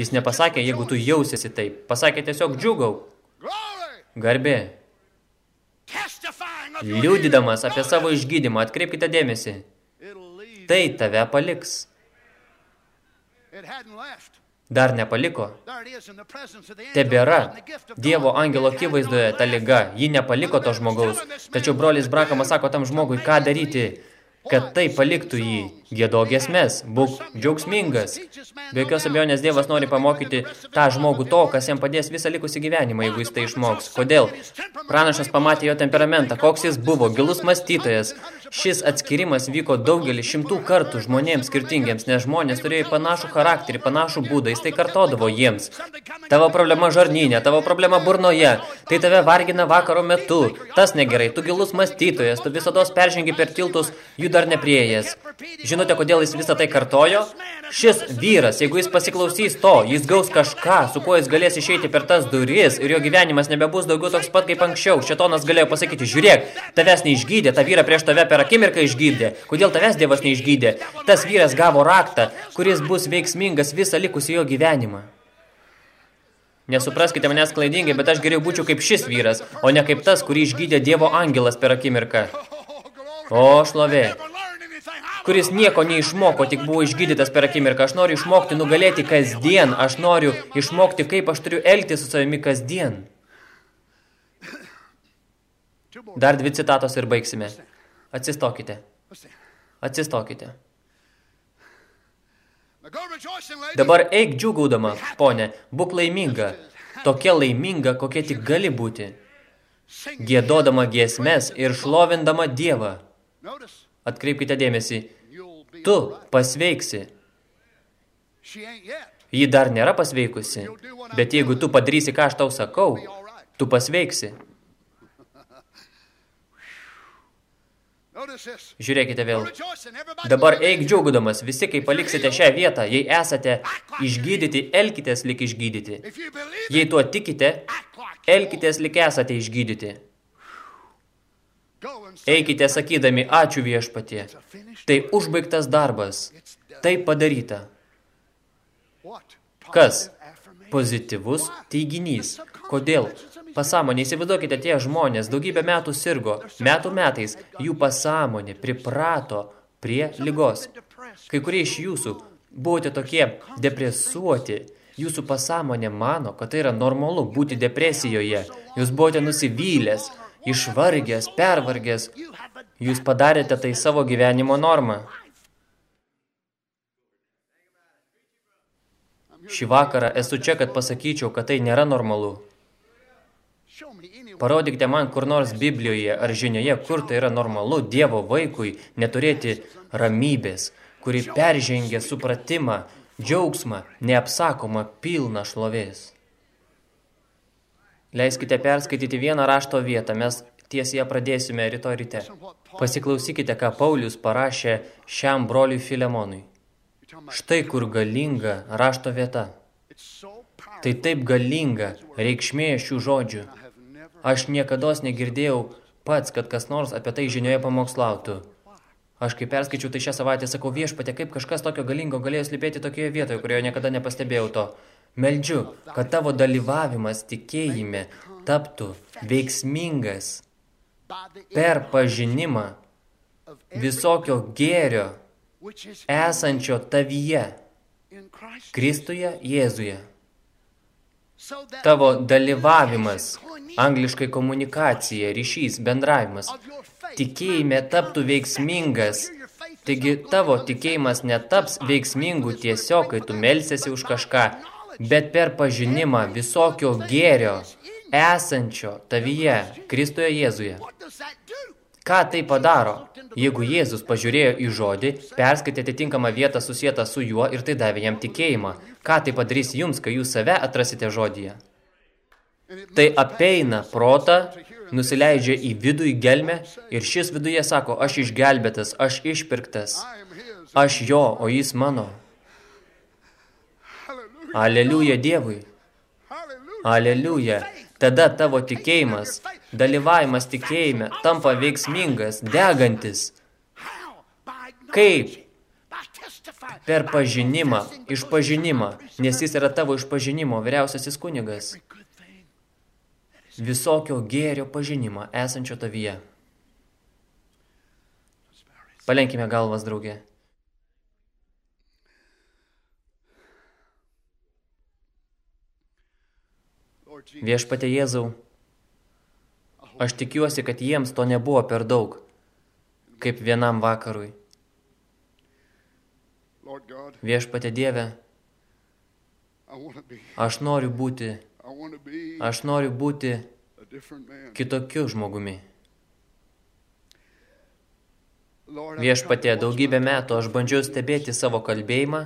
Jis nepasakė, jeigu tu jausiesi taip. Pasakė tiesiog džiugau. Garbė. Liūdydamas apie savo išgydymą, atkreipkite dėmesį. Tai tave paliks. Dar nepaliko. Tebėra. Dievo angelo akivaizdoje ta liga. Ji nepaliko to žmogaus. Tačiau brolis Brakamas sako tam žmogui, ką daryti kad tai paliktų jį. Gėdo gesmes, būk džiaugsmingas. Be jokios abejonės Dievas nori pamokyti tą žmogų to, kas jam padės visą likusį gyvenimą, jeigu jis tai išmoks. Kodėl? Pranašas pamatė jo temperamentą, koks jis buvo, gilus mąstytojas. Šis atskirimas vyko daugelį šimtų kartų žmonėms skirtingiems, nes žmonės turėjo panašų charakterį, panašų būdą, jis tai kartodavo jiems. Tavo problema žarnyne, tavo problema burnoje, tai tave vargina vakaro metu, tas negerai, tu gilus mąstytojas, tu visados peržengi per tiltus, jų dar nepriejęs. Žinote, kodėl jis visą tai kartojo? Šis vyras, jeigu jis pasiklausys to, jis gaus kažką, su kuo jis galės išeiti per tas duris ir jo gyvenimas nebebus daugiau toks pat kaip anksčiau. Šetonas galėjo pasakyti, žiūrėk, tavęs neišgydė, ta vyra prieš tave per akimirką išgydė. Kodėl tavęs Dievas neišgydė? Tas vyras gavo raktą, kuris bus veiksmingas visą likusį jo gyvenimą. Nesupraskite manęs klaidingai, bet aš geriau būčiau kaip šis vyras, o ne kaip tas, kurį išgydė Dievo angelas per akimirką. O, šlovė kuris nieko neišmoko, tik buvo išgydytas per akimirką. Aš noriu išmokti nugalėti kasdien, aš noriu išmokti, kaip aš turiu elgtis su savimi kasdien. Dar dvi citatos ir baigsime. Atsistokite. Atsistokite. Dabar eik džiugaudama, ponė, būk laiminga, tokia laiminga, kokia tik gali būti, gėdodama giesmes ir šlovindama Dievą. Atkreipkite dėmesį, tu pasveiksi. Ji dar nėra pasveikusi, bet jeigu tu padarysi, ką aš tau sakau, tu pasveiksi. Žiūrėkite vėl. Dabar eik džiaugudamas, visi, kai paliksite šią vietą, jei esate išgydyti, elkitės lik išgydyti. Jei tuo tikite, elkitės lik esate išgydyti. Eikite sakydami, ačiū viešpatie. Tai užbaigtas darbas. Tai padaryta. Kas? Pozityvus teiginys. Kodėl? Pasąmonė, įsivaizduokite, tie žmonės daugybę metų sirgo, metų metais jų pasąmonė priprato prie lygos. Kai kurie iš jūsų buvote tokie depresuoti, jūsų pasąmonė mano, kad tai yra normalu būti depresijoje. Jūs buvote nusivylęs, išvargęs, pervargęs. Jūs padarėte tai savo gyvenimo normą. Šį vakarą esu čia, kad pasakyčiau, kad tai nėra normalu. Parodykite man kur nors Biblijoje ar žinioje, kur tai yra normalu Dievo vaikui neturėti ramybės, kuri peržengia supratimą, džiaugsmą, neapsakomą pilną šlovės. Leiskite perskaityti vieną rašto vietą, mes ties ją pradėsime rytoj ryte. Pasiklausykite, ką Paulius parašė šiam broliui Filemonui. Štai kur galinga rašto vieta. Tai taip galinga reikšmė šių žodžių. Aš niekados negirdėjau pats, kad kas nors apie tai žinioje pamokslautų. Aš kai perskaičiau tai šią savaitę, sakau viešpatė, kaip kažkas tokio galingo galėjo slipėti tokioje vietoje, kurioje niekada nepastebėjau to. Meldžiu, kad tavo dalyvavimas tikėjime taptų veiksmingas per pažinimą visokio gėrio esančio tavyje, Kristuje Jėzuje. Tavo dalyvavimas, angliškai komunikacija, ryšys, bendravimas, tikėjime taptų veiksmingas. Taigi tavo tikėjimas netaps veiksmingų tiesiog, kai tu melsiesi už kažką, bet per pažinimą visokio gėrio esančio tavyje, Kristoje Jėzuje. Ką tai padaro? Jeigu Jėzus pažiūrėjo į žodį, perskaitė atitinkamą vietą susietą su juo ir tai davė jam tikėjimą, ką tai padarys jums, kai jūs save atrasite žodyje? Tai apeina protą, nusileidžia į vidų į gelmę ir šis viduje sako, aš išgelbėtas, aš išpirktas, aš jo, o jis mano. Aleliuja Dievui. Aleliuja. Tada tavo tikėjimas, dalyvavimas tikėjime tampa veiksmingas, degantis. Kaip? Per pažinimą, išpažinimą, nes jis yra tavo išpažinimo vyriausiasis kunigas. Visokio gėrio pažinimą esančio tavyje. Palenkime galvas, draugė. Viešpate Jėzau, aš tikiuosi, kad jiems to nebuvo per daug, kaip vienam vakarui. Viešpate Dieve, aš noriu būti, aš noriu būti kitokiu žmogumi. Viešpatė, daugybę metų aš bandžiau stebėti savo kalbėjimą,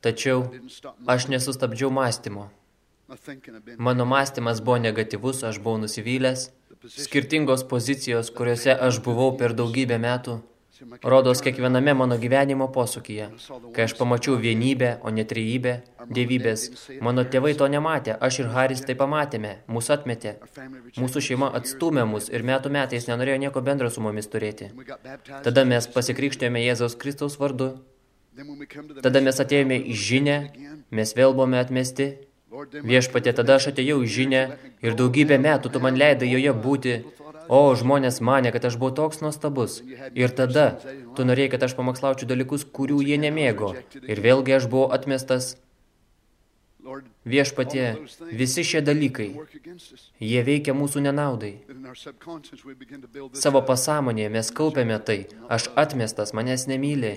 tačiau aš nesustabdžiau mąstymo. Mano mąstymas buvo negatyvus, aš buvau nusivylęs. Skirtingos pozicijos, kuriuose aš buvau per daugybę metų, rodos kiekviename mano gyvenimo posukyje. Kai aš pamačiau vienybę, o ne trejybę, dievybės, mano tėvai to nematė, aš ir Haris tai pamatėme, mūsų atmetė. Mūsų šeima atstumė mus ir metų metais nenorėjo nieko bendro su mumis turėti. Tada mes pasikrikštėjome Jėzaus Kristaus vardu. Tada mes atėjome į žinę, mes vėl buvome atmesti Viešpatė, tada aš atėjau į žinę ir daugybę metų tu man leidai joje būti. O, žmonės mane, kad aš buvau toks nuostabus. Ir tada tu norėjai, kad aš pamokslaučiau dalykus, kurių jie nemėgo. Ir vėlgi aš buvau atmestas. Viešpatie, visi šie dalykai, jie veikia mūsų nenaudai. Savo pasąmonėje mes kaupiame tai, aš atmestas, manęs nemylė,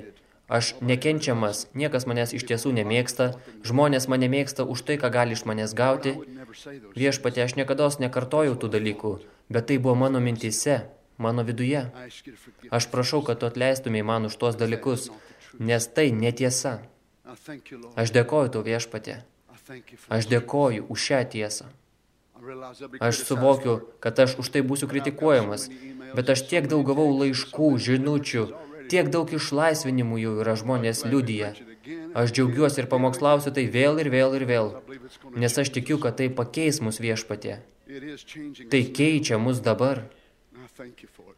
Aš nekenčiamas, niekas manęs iš tiesų nemėgsta, žmonės mane mėgsta už tai, ką gali iš manęs gauti. Viešpatė, aš niekados nekartojau tų dalykų, bet tai buvo mano mintise, mano viduje. Aš prašau, kad tu atleistumėj man už tuos dalykus, nes tai netiesa. Aš dėkoju tau viešpatė. Aš dėkoju už šią tiesą. Aš suvokiu, kad aš už tai būsiu kritikuojamas. Bet aš tiek daug gavau laiškų, žinučių, tiek daug išlaisvinimų jau yra žmonės liudyje. Aš džiaugiuosi ir pamokslausiu tai vėl ir vėl ir vėl, nes aš tikiu, kad tai pakeis mus viešpatė. Tai keičia mus dabar.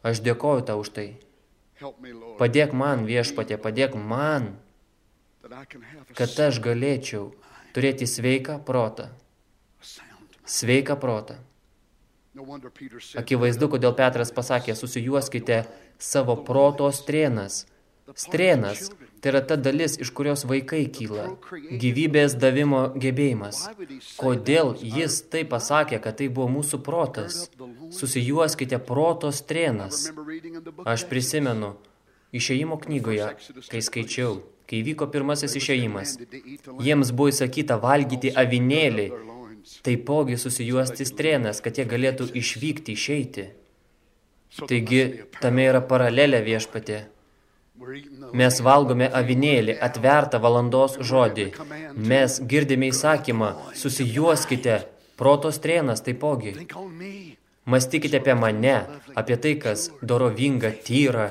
Aš dėkoju tau už tai. Padėk man viešpatė, padėk man, kad aš galėčiau turėti sveiką protą. Sveiką protą. Akivaizdu, kodėl Petras pasakė, susijuoskite savo proto strėnas. Strėnas tai yra ta dalis, iš kurios vaikai kyla. Gyvybės davimo gebėjimas. Kodėl jis tai pasakė, kad tai buvo mūsų protas? Susijuoskite proto strėnas. Aš prisimenu, išėjimo knygoje, kai skaičiau, kai vyko pirmasis išėjimas, jiems buvo įsakyta valgyti avinėlį, taipogi susijuosti strėnas, kad jie galėtų išvykti, išeiti. Taigi, tame yra paralelė viešpatė. Mes valgome avinėlį, atvertą valandos žodį. Mes girdime įsakymą, susijuoskite, proto strėnas taipogi. Mąstykite apie mane, apie tai, kas dorovinga, tyra.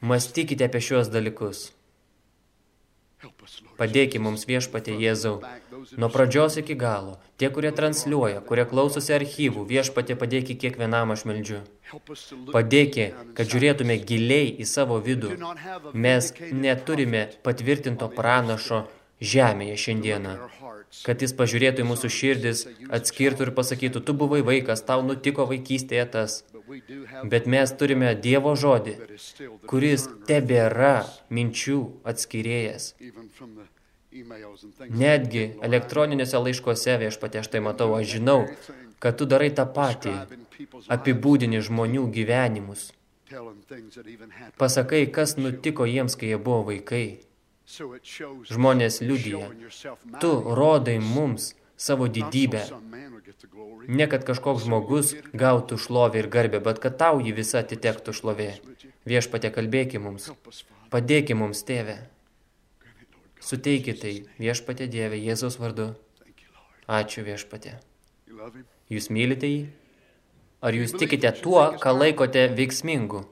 Mąstykite apie šios dalykus. Padėki mums viešpatė Jėzau, nuo pradžios iki galo, tie, kurie transliuoja, kurie klausosi archyvų, viešpatė padėki kiekvienam aš meldžiu. Padėki, kad žiūrėtume giliai į savo vidų. Mes neturime patvirtinto pranašo žemėje šiandieną. Kad jis pažiūrėtų į mūsų širdis, atskirtų ir pasakytų, tu buvai vaikas, tau nutiko vaikystėje tas. Bet mes turime Dievo žodį, kuris tebėra minčių atskirėjas. Netgi elektroninėse laiškuose viešpatė aš tai matau, aš žinau, kad tu darai tą patį, apibūdini žmonių gyvenimus. Pasakai, kas nutiko jiems, kai jie buvo vaikai. Žmonės liudyja. Tu rodai mums savo didybę. Ne, kad kažkoks žmogus gautų šlovę ir garbę, bet kad tau jį visą atitektų šlovė. Viešpatė kalbėki mums. Padėki mums, tėve. Suteiki tai viešpatė Dieve Jėzaus vardu. Ačiū viešpatė. Jūs mylite jį? Ar jūs tikite tuo, ką laikote veiksmingu?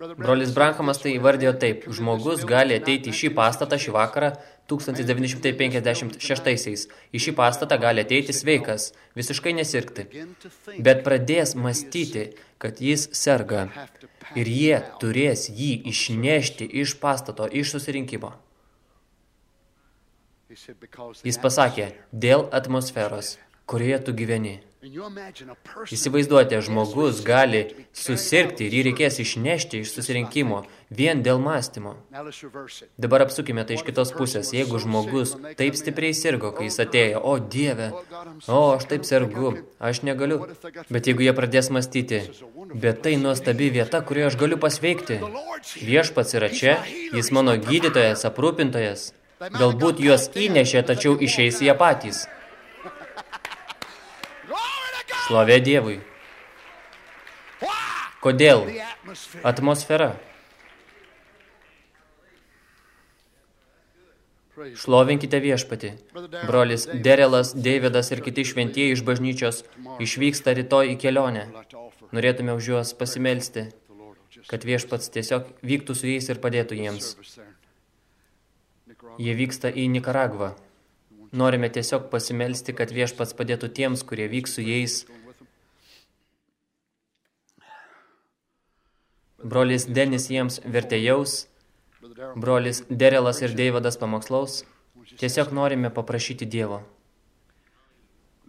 Brolis Branhamas tai įvardėjo taip. Žmogus gali ateiti į šį pastatą šį vakarą 1956-aisiais. Į šį pastatą gali ateiti sveikas, visiškai nesirgti. Bet pradės mąstyti, kad jis serga. Ir jie turės jį išnešti iš pastato, iš susirinkimo. Jis pasakė, dėl atmosferos, kurioje tu gyveni. Įsivaizduoti, žmogus gali susirgti ir jį reikės išnešti iš susirinkimo vien dėl mąstymo. Dabar apsukime tai iš kitos pusės. Jeigu žmogus taip stipriai sirgo, kai jis atėjo, o Dieve, o aš taip sergu, aš negaliu. Bet jeigu jie pradės mąstyti, bet tai nuostabi vieta, kurioje aš galiu pasveikti. Viešpats yra čia, jis mano gydytojas, aprūpintojas. Galbūt juos įnešė, tačiau išeis jie patys. Šlovė Dievui. Kodėl? Atmosfera. Šlovinkite viešpatį. Brolis Derelas, Deividas ir kiti šventieji iš bažnyčios išvyksta rytoj į kelionę. Norėtume už juos pasimelsti, kad viešpats tiesiog vyktų su jais ir padėtų jiems. Jie vyksta į Nikaragvą. Norime tiesiog pasimelsti, kad viešpats padėtų tiems, kurie vyks su jais brolis Denis jiems vertėjaus, brolis Derelas ir Deivadas pamokslaus, tiesiog norime paprašyti Dievo.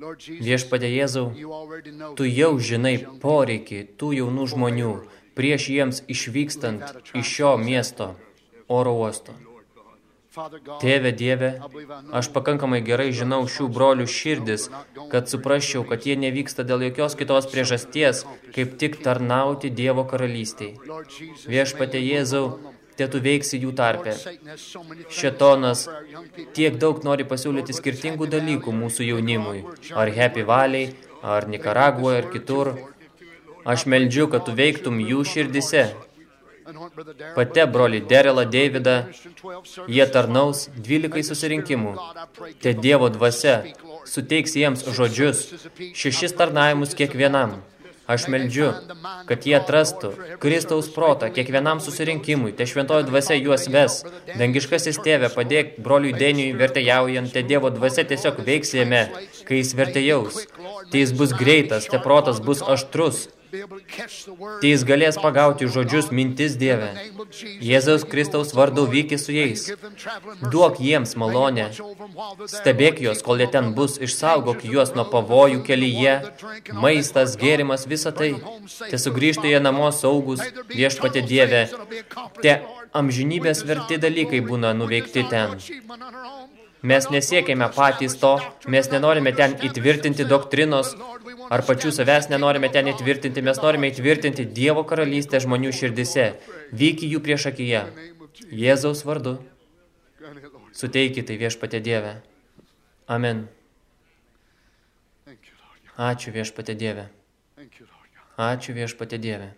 Viešpadė Jėzau, tu jau žinai poreikį tų jaunų žmonių prieš jiems išvykstant iš šio miesto oro uosto. Tėve Dieve, aš pakankamai gerai žinau šių brolių širdis, kad suprasčiau, kad jie nevyksta dėl jokios kitos priežasties, kaip tik tarnauti Dievo karalystiai. Viešpate Jėzau, te tu veiksi jų tarpe. Šetonas tiek daug nori pasiūlyti skirtingų dalykų mūsų jaunimui, ar Happy Valley, ar Nikaraguoje, ar kitur. Aš meldžiu, kad tu veiktum jų širdise, Pate broli Derelą Deividą, jie tarnaus dvylikai susirinkimų. Te Dievo dvasia suteiks jiems žodžius, šešis tarnavimus kiekvienam. Aš meldžiu, kad jie atrastų Kristaus protą kiekvienam susirinkimui, te šventoji dvasia juos ves. Dangiškasis tėvė, padėk broliui Deniui vertėjaujant, te Dievo dvasia tiesiog veiks jame, kai jis vertėjaus. Tai jis bus greitas, te protas bus aštrus, Tai jis galės pagauti žodžius mintis Dieve. Jėzaus Kristaus vardu vyki su jais. Duok jiems malonę. Stebėk juos, kol jie ten bus. Išsaugok juos nuo pavojų kelyje. Maistas, gėrimas, visa tai. Te sugrįžtų jie namo saugus viešpatė Dieve. Te amžinybės verti dalykai būna nuveikti ten. Mes nesiekėme patys to, mes nenorime ten įtvirtinti doktrinos, ar pačių savęs nenorime ten įtvirtinti, mes norime įtvirtinti Dievo karalystę žmonių širdise, vyki jų prieš akiją. Jėzaus vardu. Suteikite tai viešpatė Dieve. Amen. Ačiū viešpatė Dieve. Ačiū viešpatė Dieve.